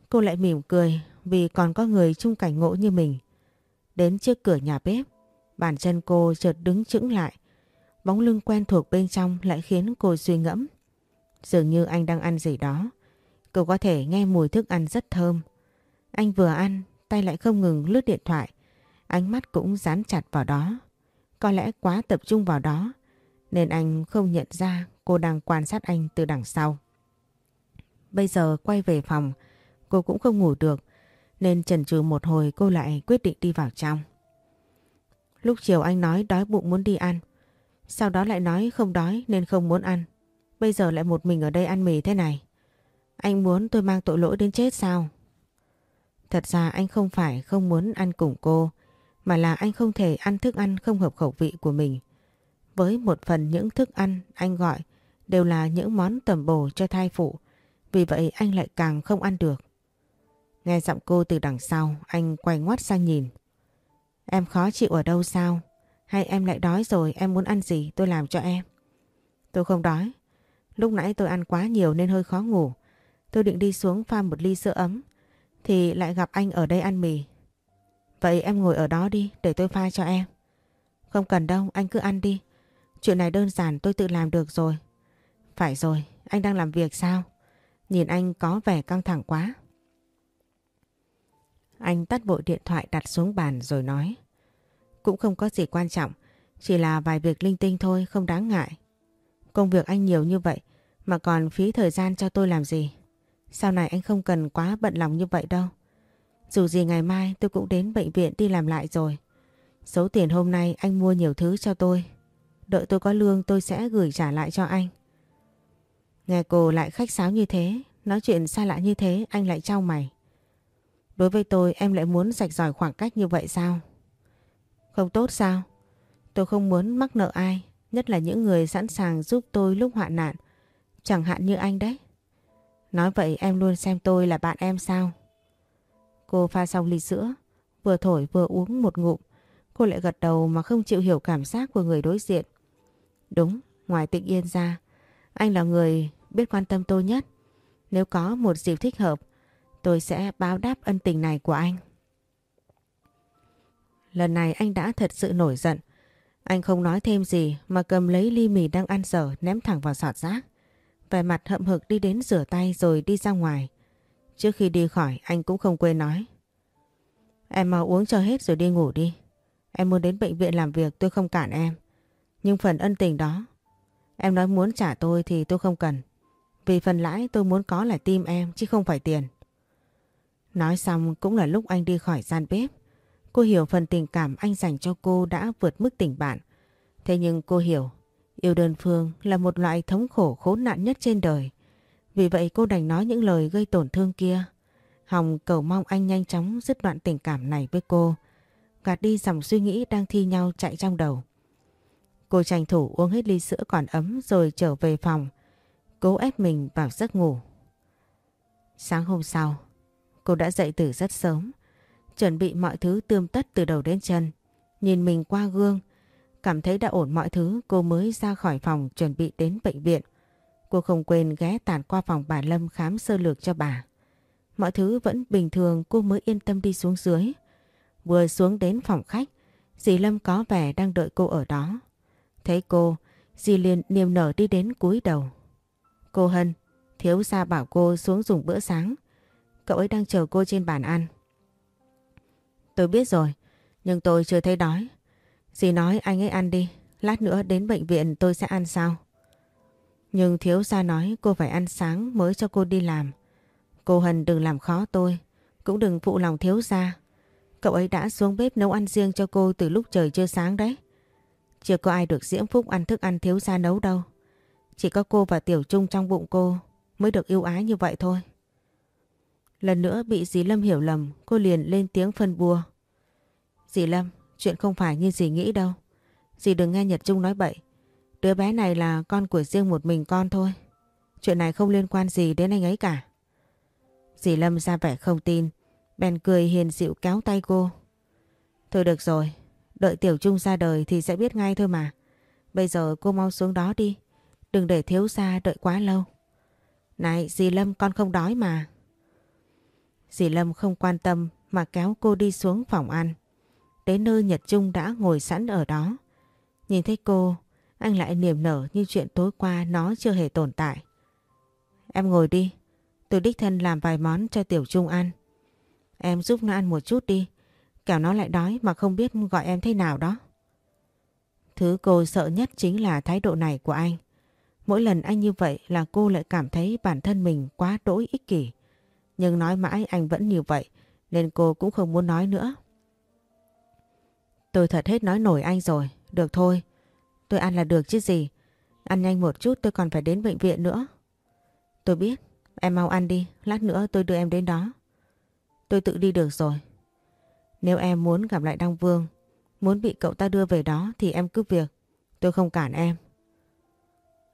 Cô lại mỉm cười vì còn có người chung cảnh ngộ như mình. Đến trước cửa nhà bếp, bàn chân cô chợt đứng chững lại. Bóng lưng quen thuộc bên trong lại khiến cô suy ngẫm. Dường như anh đang ăn gì đó. Cô có thể nghe mùi thức ăn rất thơm. Anh vừa ăn, tay lại không ngừng lướt điện thoại. Ánh mắt cũng dán chặt vào đó. Có lẽ quá tập trung vào đó nên anh không nhận ra cô đang quan sát anh từ đằng sau. Bây giờ quay về phòng, cô cũng không ngủ được nên chần chừ một hồi cô lại quyết định đi vào trong. Lúc chiều anh nói đói bụng muốn đi ăn, sau đó lại nói không đói nên không muốn ăn. Bây giờ lại một mình ở đây ăn mì thế này. Anh muốn tôi mang tội lỗi đến chết sao? Thật ra anh không phải không muốn ăn cùng cô, mà là anh không thể ăn thức ăn không hợp khẩu vị của mình. Với một phần những thức ăn anh gọi đều là những món tẩm bổ cho thai phụ, vì vậy anh lại càng không ăn được. Nghe giọng cô từ đằng sau, anh quay ngoắt sang nhìn. Em khó chịu ở đâu sao? Hay em lại đói rồi em muốn ăn gì tôi làm cho em? Tôi không đói. Lúc nãy tôi ăn quá nhiều nên hơi khó ngủ. Tôi định đi xuống pha một ly sữa ấm. Thì lại gặp anh ở đây ăn mì. Vậy em ngồi ở đó đi để tôi pha cho em. Không cần đâu, anh cứ ăn đi. Chuyện này đơn giản tôi tự làm được rồi. Phải rồi, anh đang làm việc sao? Nhìn anh có vẻ căng thẳng quá. Anh tắt vội điện thoại đặt xuống bàn rồi nói. Cũng không có gì quan trọng, chỉ là vài việc linh tinh thôi không đáng ngại. Công việc anh nhiều như vậy mà còn phí thời gian cho tôi làm gì? Sau này anh không cần quá bận lòng như vậy đâu. Dù gì ngày mai tôi cũng đến bệnh viện đi làm lại rồi. Số tiền hôm nay anh mua nhiều thứ cho tôi. Đợi tôi có lương tôi sẽ gửi trả lại cho anh. Nghe cô lại khách sáo như thế, nói chuyện xa lạ như thế anh lại trao mày. Đối với tôi em lại muốn sạch giỏi khoảng cách như vậy sao? Không tốt sao? Tôi không muốn mắc nợ ai, nhất là những người sẵn sàng giúp tôi lúc hoạn nạn, chẳng hạn như anh đấy. Nói vậy em luôn xem tôi là bạn em sao? Cô pha xong ly sữa, vừa thổi vừa uống một ngụm, cô lại gật đầu mà không chịu hiểu cảm giác của người đối diện. Đúng, ngoài tịnh yên ra, anh là người biết quan tâm tôi nhất. Nếu có một dịp thích hợp, tôi sẽ báo đáp ân tình này của anh. Lần này anh đã thật sự nổi giận. Anh không nói thêm gì mà cầm lấy ly mì đang ăn dở ném thẳng vào sọt rác. Vẻ mặt hậm hực đi đến rửa tay rồi đi ra ngoài. Trước khi đi khỏi anh cũng không quên nói. Em mau uống cho hết rồi đi ngủ đi. Em muốn đến bệnh viện làm việc tôi không cản em. Nhưng phần ân tình đó, em nói muốn trả tôi thì tôi không cần. Vì phần lãi tôi muốn có là tim em chứ không phải tiền. Nói xong cũng là lúc anh đi khỏi gian bếp. Cô hiểu phần tình cảm anh dành cho cô đã vượt mức tình bạn. Thế nhưng cô hiểu, yêu đơn phương là một loại thống khổ khốn nạn nhất trên đời. Vì vậy cô đành nói những lời gây tổn thương kia. Hồng cầu mong anh nhanh chóng dứt đoạn tình cảm này với cô. Gạt đi dòng suy nghĩ đang thi nhau chạy trong đầu. Cô tranh thủ uống hết ly sữa còn ấm rồi trở về phòng. Cố ép mình vào giấc ngủ. Sáng hôm sau, cô đã dậy từ rất sớm. Chuẩn bị mọi thứ tươm tất từ đầu đến chân. Nhìn mình qua gương, cảm thấy đã ổn mọi thứ cô mới ra khỏi phòng chuẩn bị đến bệnh viện. Cô không quên ghé tàn qua phòng bà Lâm khám sơ lược cho bà. Mọi thứ vẫn bình thường cô mới yên tâm đi xuống dưới. Vừa xuống đến phòng khách, dì Lâm có vẻ đang đợi cô ở đó. Thấy cô, di liên niềm nở đi đến cúi đầu. Cô Hân, thiếu gia bảo cô xuống dùng bữa sáng. Cậu ấy đang chờ cô trên bàn ăn. Tôi biết rồi, nhưng tôi chưa thấy đói. Dì nói anh ấy ăn đi, lát nữa đến bệnh viện tôi sẽ ăn sao? Nhưng thiếu gia nói cô phải ăn sáng mới cho cô đi làm. Cô Hân đừng làm khó tôi, cũng đừng phụ lòng thiếu gia. Cậu ấy đã xuống bếp nấu ăn riêng cho cô từ lúc trời chưa sáng đấy. Chưa có ai được diễm phúc ăn thức ăn thiếu gia nấu đâu. Chỉ có cô và Tiểu Trung trong bụng cô mới được yêu ái như vậy thôi. Lần nữa bị dì Lâm hiểu lầm, cô liền lên tiếng phân bua. Dì Lâm, chuyện không phải như dì nghĩ đâu. Dì đừng nghe Nhật Trung nói bậy. Đứa bé này là con của riêng một mình con thôi. Chuyện này không liên quan gì đến anh ấy cả. Dì Lâm ra vẻ không tin, bèn cười hiền dịu kéo tay cô. Thôi được rồi, đợi Tiểu Trung ra đời thì sẽ biết ngay thôi mà. Bây giờ cô mau xuống đó đi, đừng để thiếu gia đợi quá lâu. Này, dì Lâm con không đói mà. Dì Lâm không quan tâm mà kéo cô đi xuống phòng ăn. Đến nơi Nhật Trung đã ngồi sẵn ở đó. Nhìn thấy cô, anh lại niềm nở như chuyện tối qua nó chưa hề tồn tại. Em ngồi đi, tôi đích thân làm vài món cho Tiểu Trung ăn. Em giúp nó ăn một chút đi, kẻo nó lại đói mà không biết gọi em thế nào đó. Thứ cô sợ nhất chính là thái độ này của anh. Mỗi lần anh như vậy là cô lại cảm thấy bản thân mình quá đỗi ích kỷ. Nhưng nói mãi anh vẫn như vậy, nên cô cũng không muốn nói nữa. Tôi thật hết nói nổi anh rồi. Được thôi. Tôi ăn là được chứ gì. Ăn nhanh một chút tôi còn phải đến bệnh viện nữa. Tôi biết. Em mau ăn đi. Lát nữa tôi đưa em đến đó. Tôi tự đi được rồi. Nếu em muốn gặp lại Đăng Vương, muốn bị cậu ta đưa về đó thì em cứ việc. Tôi không cản em.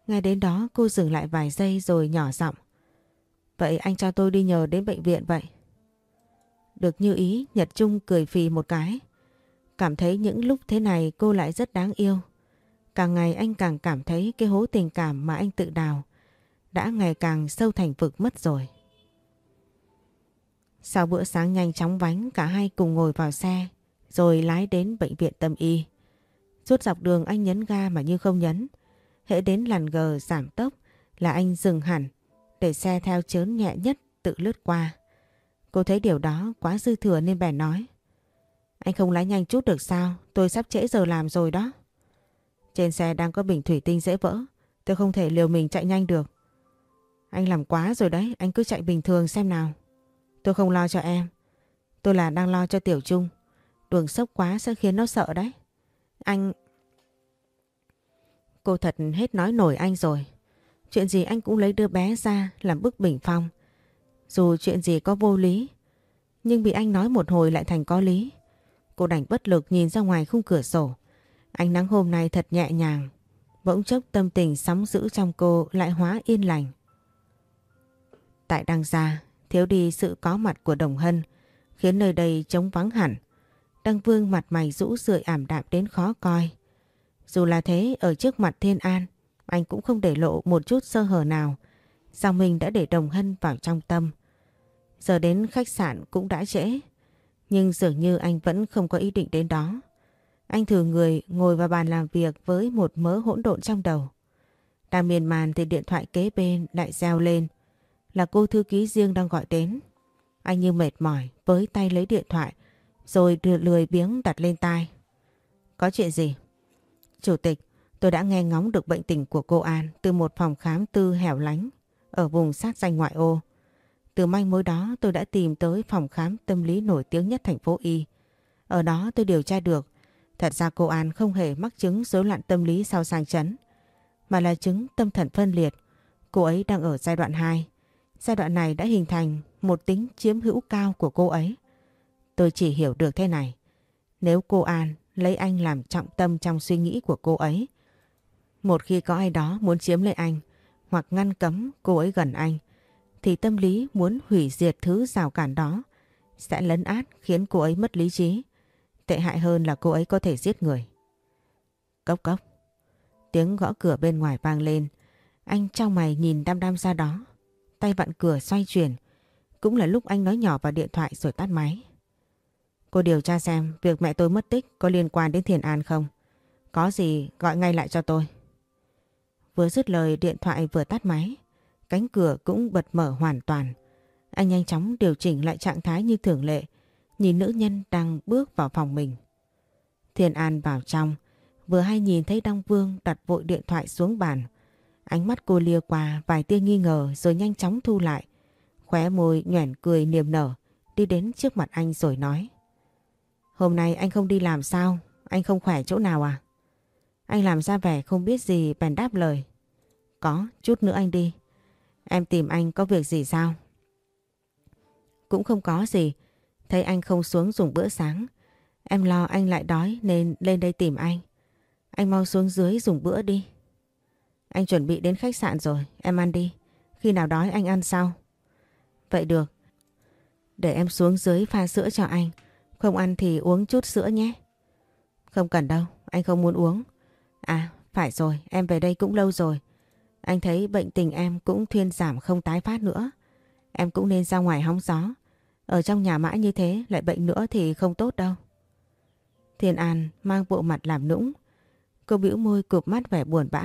Ngay đến đó cô dừng lại vài giây rồi nhỏ giọng. Vậy anh cho tôi đi nhờ đến bệnh viện vậy. Được như ý, Nhật Trung cười phì một cái. Cảm thấy những lúc thế này cô lại rất đáng yêu. Càng ngày anh càng cảm thấy cái hố tình cảm mà anh tự đào đã ngày càng sâu thành vực mất rồi. Sau bữa sáng nhanh chóng vánh, cả hai cùng ngồi vào xe, rồi lái đến bệnh viện tâm y. Suốt dọc đường anh nhấn ga mà như không nhấn. Hễ đến làn gờ giảm tốc là anh dừng hẳn, để xe theo chớn nhẹ nhất tự lướt qua. Cô thấy điều đó quá dư thừa nên bèn nói. Anh không lái nhanh chút được sao? Tôi sắp trễ giờ làm rồi đó. Trên xe đang có bình thủy tinh dễ vỡ. Tôi không thể liều mình chạy nhanh được. Anh làm quá rồi đấy. Anh cứ chạy bình thường xem nào. Tôi không lo cho em. Tôi là đang lo cho Tiểu Trung. Đường sốc quá sẽ khiến nó sợ đấy. Anh... Cô thật hết nói nổi anh rồi. Chuyện gì anh cũng lấy đứa bé ra làm bức bình phong. Dù chuyện gì có vô lý, nhưng bị anh nói một hồi lại thành có lý. Cô đành bất lực nhìn ra ngoài khung cửa sổ. Ánh nắng hôm nay thật nhẹ nhàng. Bỗng chốc tâm tình sóng dữ trong cô lại hóa yên lành. Tại đăng gia, thiếu đi sự có mặt của Đồng Hân, khiến nơi đây trống vắng hẳn. Đăng Vương mặt mày rũ rượi ảm đạm đến khó coi. Dù là thế, ở trước mặt Thiên An, anh cũng không để lộ một chút sơ hở nào. Rằng mình đã để Đồng Hân vào trong tâm. Giờ đến khách sạn cũng đã trễ. Nhưng dường như anh vẫn không có ý định đến đó. Anh thử người ngồi vào bàn làm việc với một mớ hỗn độn trong đầu. Đang miền màn thì điện thoại kế bên lại reo lên. Là cô thư ký riêng đang gọi đến. Anh như mệt mỏi với tay lấy điện thoại rồi đưa lười biếng đặt lên tai. Có chuyện gì? Chủ tịch, tôi đã nghe ngóng được bệnh tình của cô An từ một phòng khám tư hẻo lánh ở vùng sát danh ngoại ô. Từ manh mối đó tôi đã tìm tới phòng khám tâm lý nổi tiếng nhất thành phố Y. Ở đó tôi điều tra được, thật ra cô An không hề mắc chứng rối loạn tâm lý sau sang chấn, mà là chứng tâm thần phân liệt. Cô ấy đang ở giai đoạn 2. Giai đoạn này đã hình thành một tính chiếm hữu cao của cô ấy. Tôi chỉ hiểu được thế này. Nếu cô An lấy anh làm trọng tâm trong suy nghĩ của cô ấy, một khi có ai đó muốn chiếm lấy anh hoặc ngăn cấm cô ấy gần anh, thì tâm lý muốn hủy diệt thứ rào cản đó sẽ lấn át khiến cô ấy mất lý trí. Tệ hại hơn là cô ấy có thể giết người. Cốc cốc. Tiếng gõ cửa bên ngoài vang lên. Anh trong mày nhìn đam đam ra đó. Tay vặn cửa xoay chuyển. Cũng là lúc anh nói nhỏ vào điện thoại rồi tắt máy. Cô điều tra xem việc mẹ tôi mất tích có liên quan đến Thiền An không? Có gì gọi ngay lại cho tôi. Vừa dứt lời điện thoại vừa tắt máy. Cánh cửa cũng bật mở hoàn toàn. Anh nhanh chóng điều chỉnh lại trạng thái như thường lệ, nhìn nữ nhân đang bước vào phòng mình. Thiền An vào trong, vừa hay nhìn thấy Đăng Vương đặt vội điện thoại xuống bàn. Ánh mắt cô lia qua vài tia nghi ngờ rồi nhanh chóng thu lại. Khóe môi nhoẻn cười niềm nở, đi đến trước mặt anh rồi nói. Hôm nay anh không đi làm sao? Anh không khỏe chỗ nào à? Anh làm ra vẻ không biết gì bèn đáp lời. Có, chút nữa anh đi. Em tìm anh có việc gì sao? cũng không có gì. Thấy anh không xuống dùng bữa sáng. Em lo anh lại đói nên lên đây tìm anh. Anh mau xuống dưới dùng bữa đi. Anh chuẩn bị đến khách sạn rồi, em ăn đi. Khi nào đói anh ăn sau. Vậy được. Để em xuống dưới pha sữa cho anh. Không ăn thì uống chút sữa nhé. Không cần đâu, anh không muốn uống. À, phải rồi, em về đây cũng lâu rồi. Anh thấy bệnh tình em cũng thuyên giảm không tái phát nữa. Em cũng nên ra ngoài hóng gió. Ở trong nhà mãi như thế lại bệnh nữa thì không tốt đâu. Thiên An mang bộ mặt làm nũng. Cô bĩu môi cụp mắt vẻ buồn bã.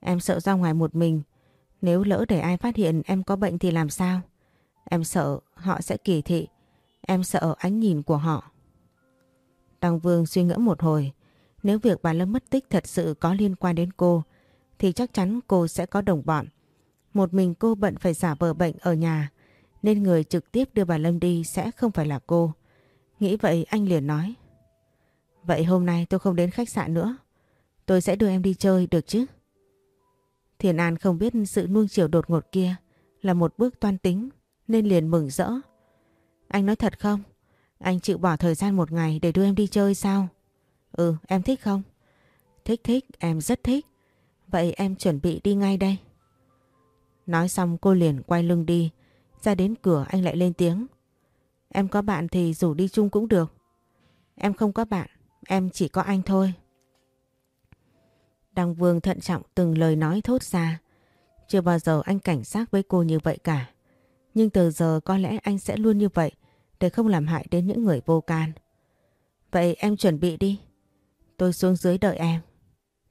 Em sợ ra ngoài một mình. Nếu lỡ để ai phát hiện em có bệnh thì làm sao? Em sợ họ sẽ kỳ thị. Em sợ ánh nhìn của họ. Đăng Vương suy ngẫm một hồi. Nếu việc bà Lâm mất tích thật sự có liên quan đến cô, thì chắc chắn cô sẽ có đồng bọn. Một mình cô bận phải giả vờ bệnh ở nhà, nên người trực tiếp đưa bà Lâm đi sẽ không phải là cô. Nghĩ vậy anh liền nói. Vậy hôm nay tôi không đến khách sạn nữa. Tôi sẽ đưa em đi chơi được chứ? Thiền An không biết sự nuông chiều đột ngột kia là một bước toan tính nên liền mừng rỡ. Anh nói thật không? Anh chịu bỏ thời gian một ngày để đưa em đi chơi sao? Ừ, em thích không? Thích thích, em rất thích. Vậy em chuẩn bị đi ngay đây. Nói xong cô liền quay lưng đi. Ra đến cửa anh lại lên tiếng. Em có bạn thì rủ đi chung cũng được. Em không có bạn, em chỉ có anh thôi. Đăng Vương thận trọng từng lời nói thốt ra. Chưa bao giờ anh cảnh giác với cô như vậy cả. Nhưng từ giờ có lẽ anh sẽ luôn như vậy để không làm hại đến những người vô can. Vậy em chuẩn bị đi. Tôi xuống dưới đợi em.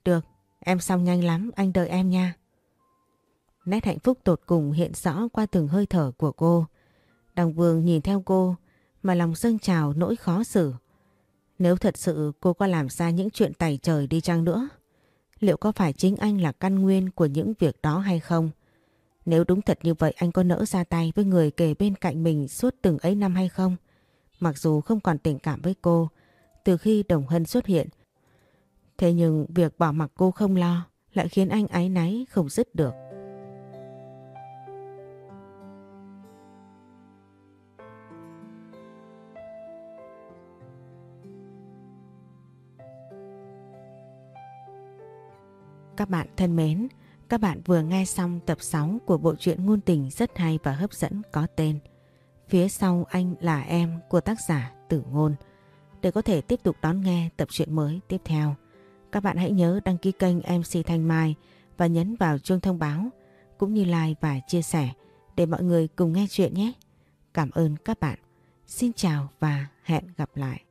Được, em xong nhanh lắm, anh đợi em nha. Nét hạnh phúc tột cùng hiện rõ qua từng hơi thở của cô. Đằng Vương nhìn theo cô mà lòng dâng trào nỗi khó xử. Nếu thật sự cô có làm ra những chuyện tày trời đi chăng nữa, liệu có phải chính anh là căn nguyên của những việc đó hay không? Nếu đúng thật như vậy anh có nỡ ra tay với người kề bên cạnh mình suốt từng ấy năm hay không? Mặc dù không còn tình cảm với cô, từ khi Đồng Hân xuất hiện. Thế nhưng việc bỏ mặc cô không lo lại khiến anh áy náy không dứt được. Các bạn thân mến, các bạn vừa nghe xong tập 6 của bộ truyện ngôn tình rất hay và hấp dẫn có tên Phía sau anh là em của tác giả Tử Ngôn. Để có thể tiếp tục đón nghe tập truyện mới tiếp theo, các bạn hãy nhớ đăng ký kênh MC Thanh Mai và nhấn vào chuông thông báo cũng như like và chia sẻ để mọi người cùng nghe chuyện nhé. Cảm ơn các bạn. Xin chào và hẹn gặp lại.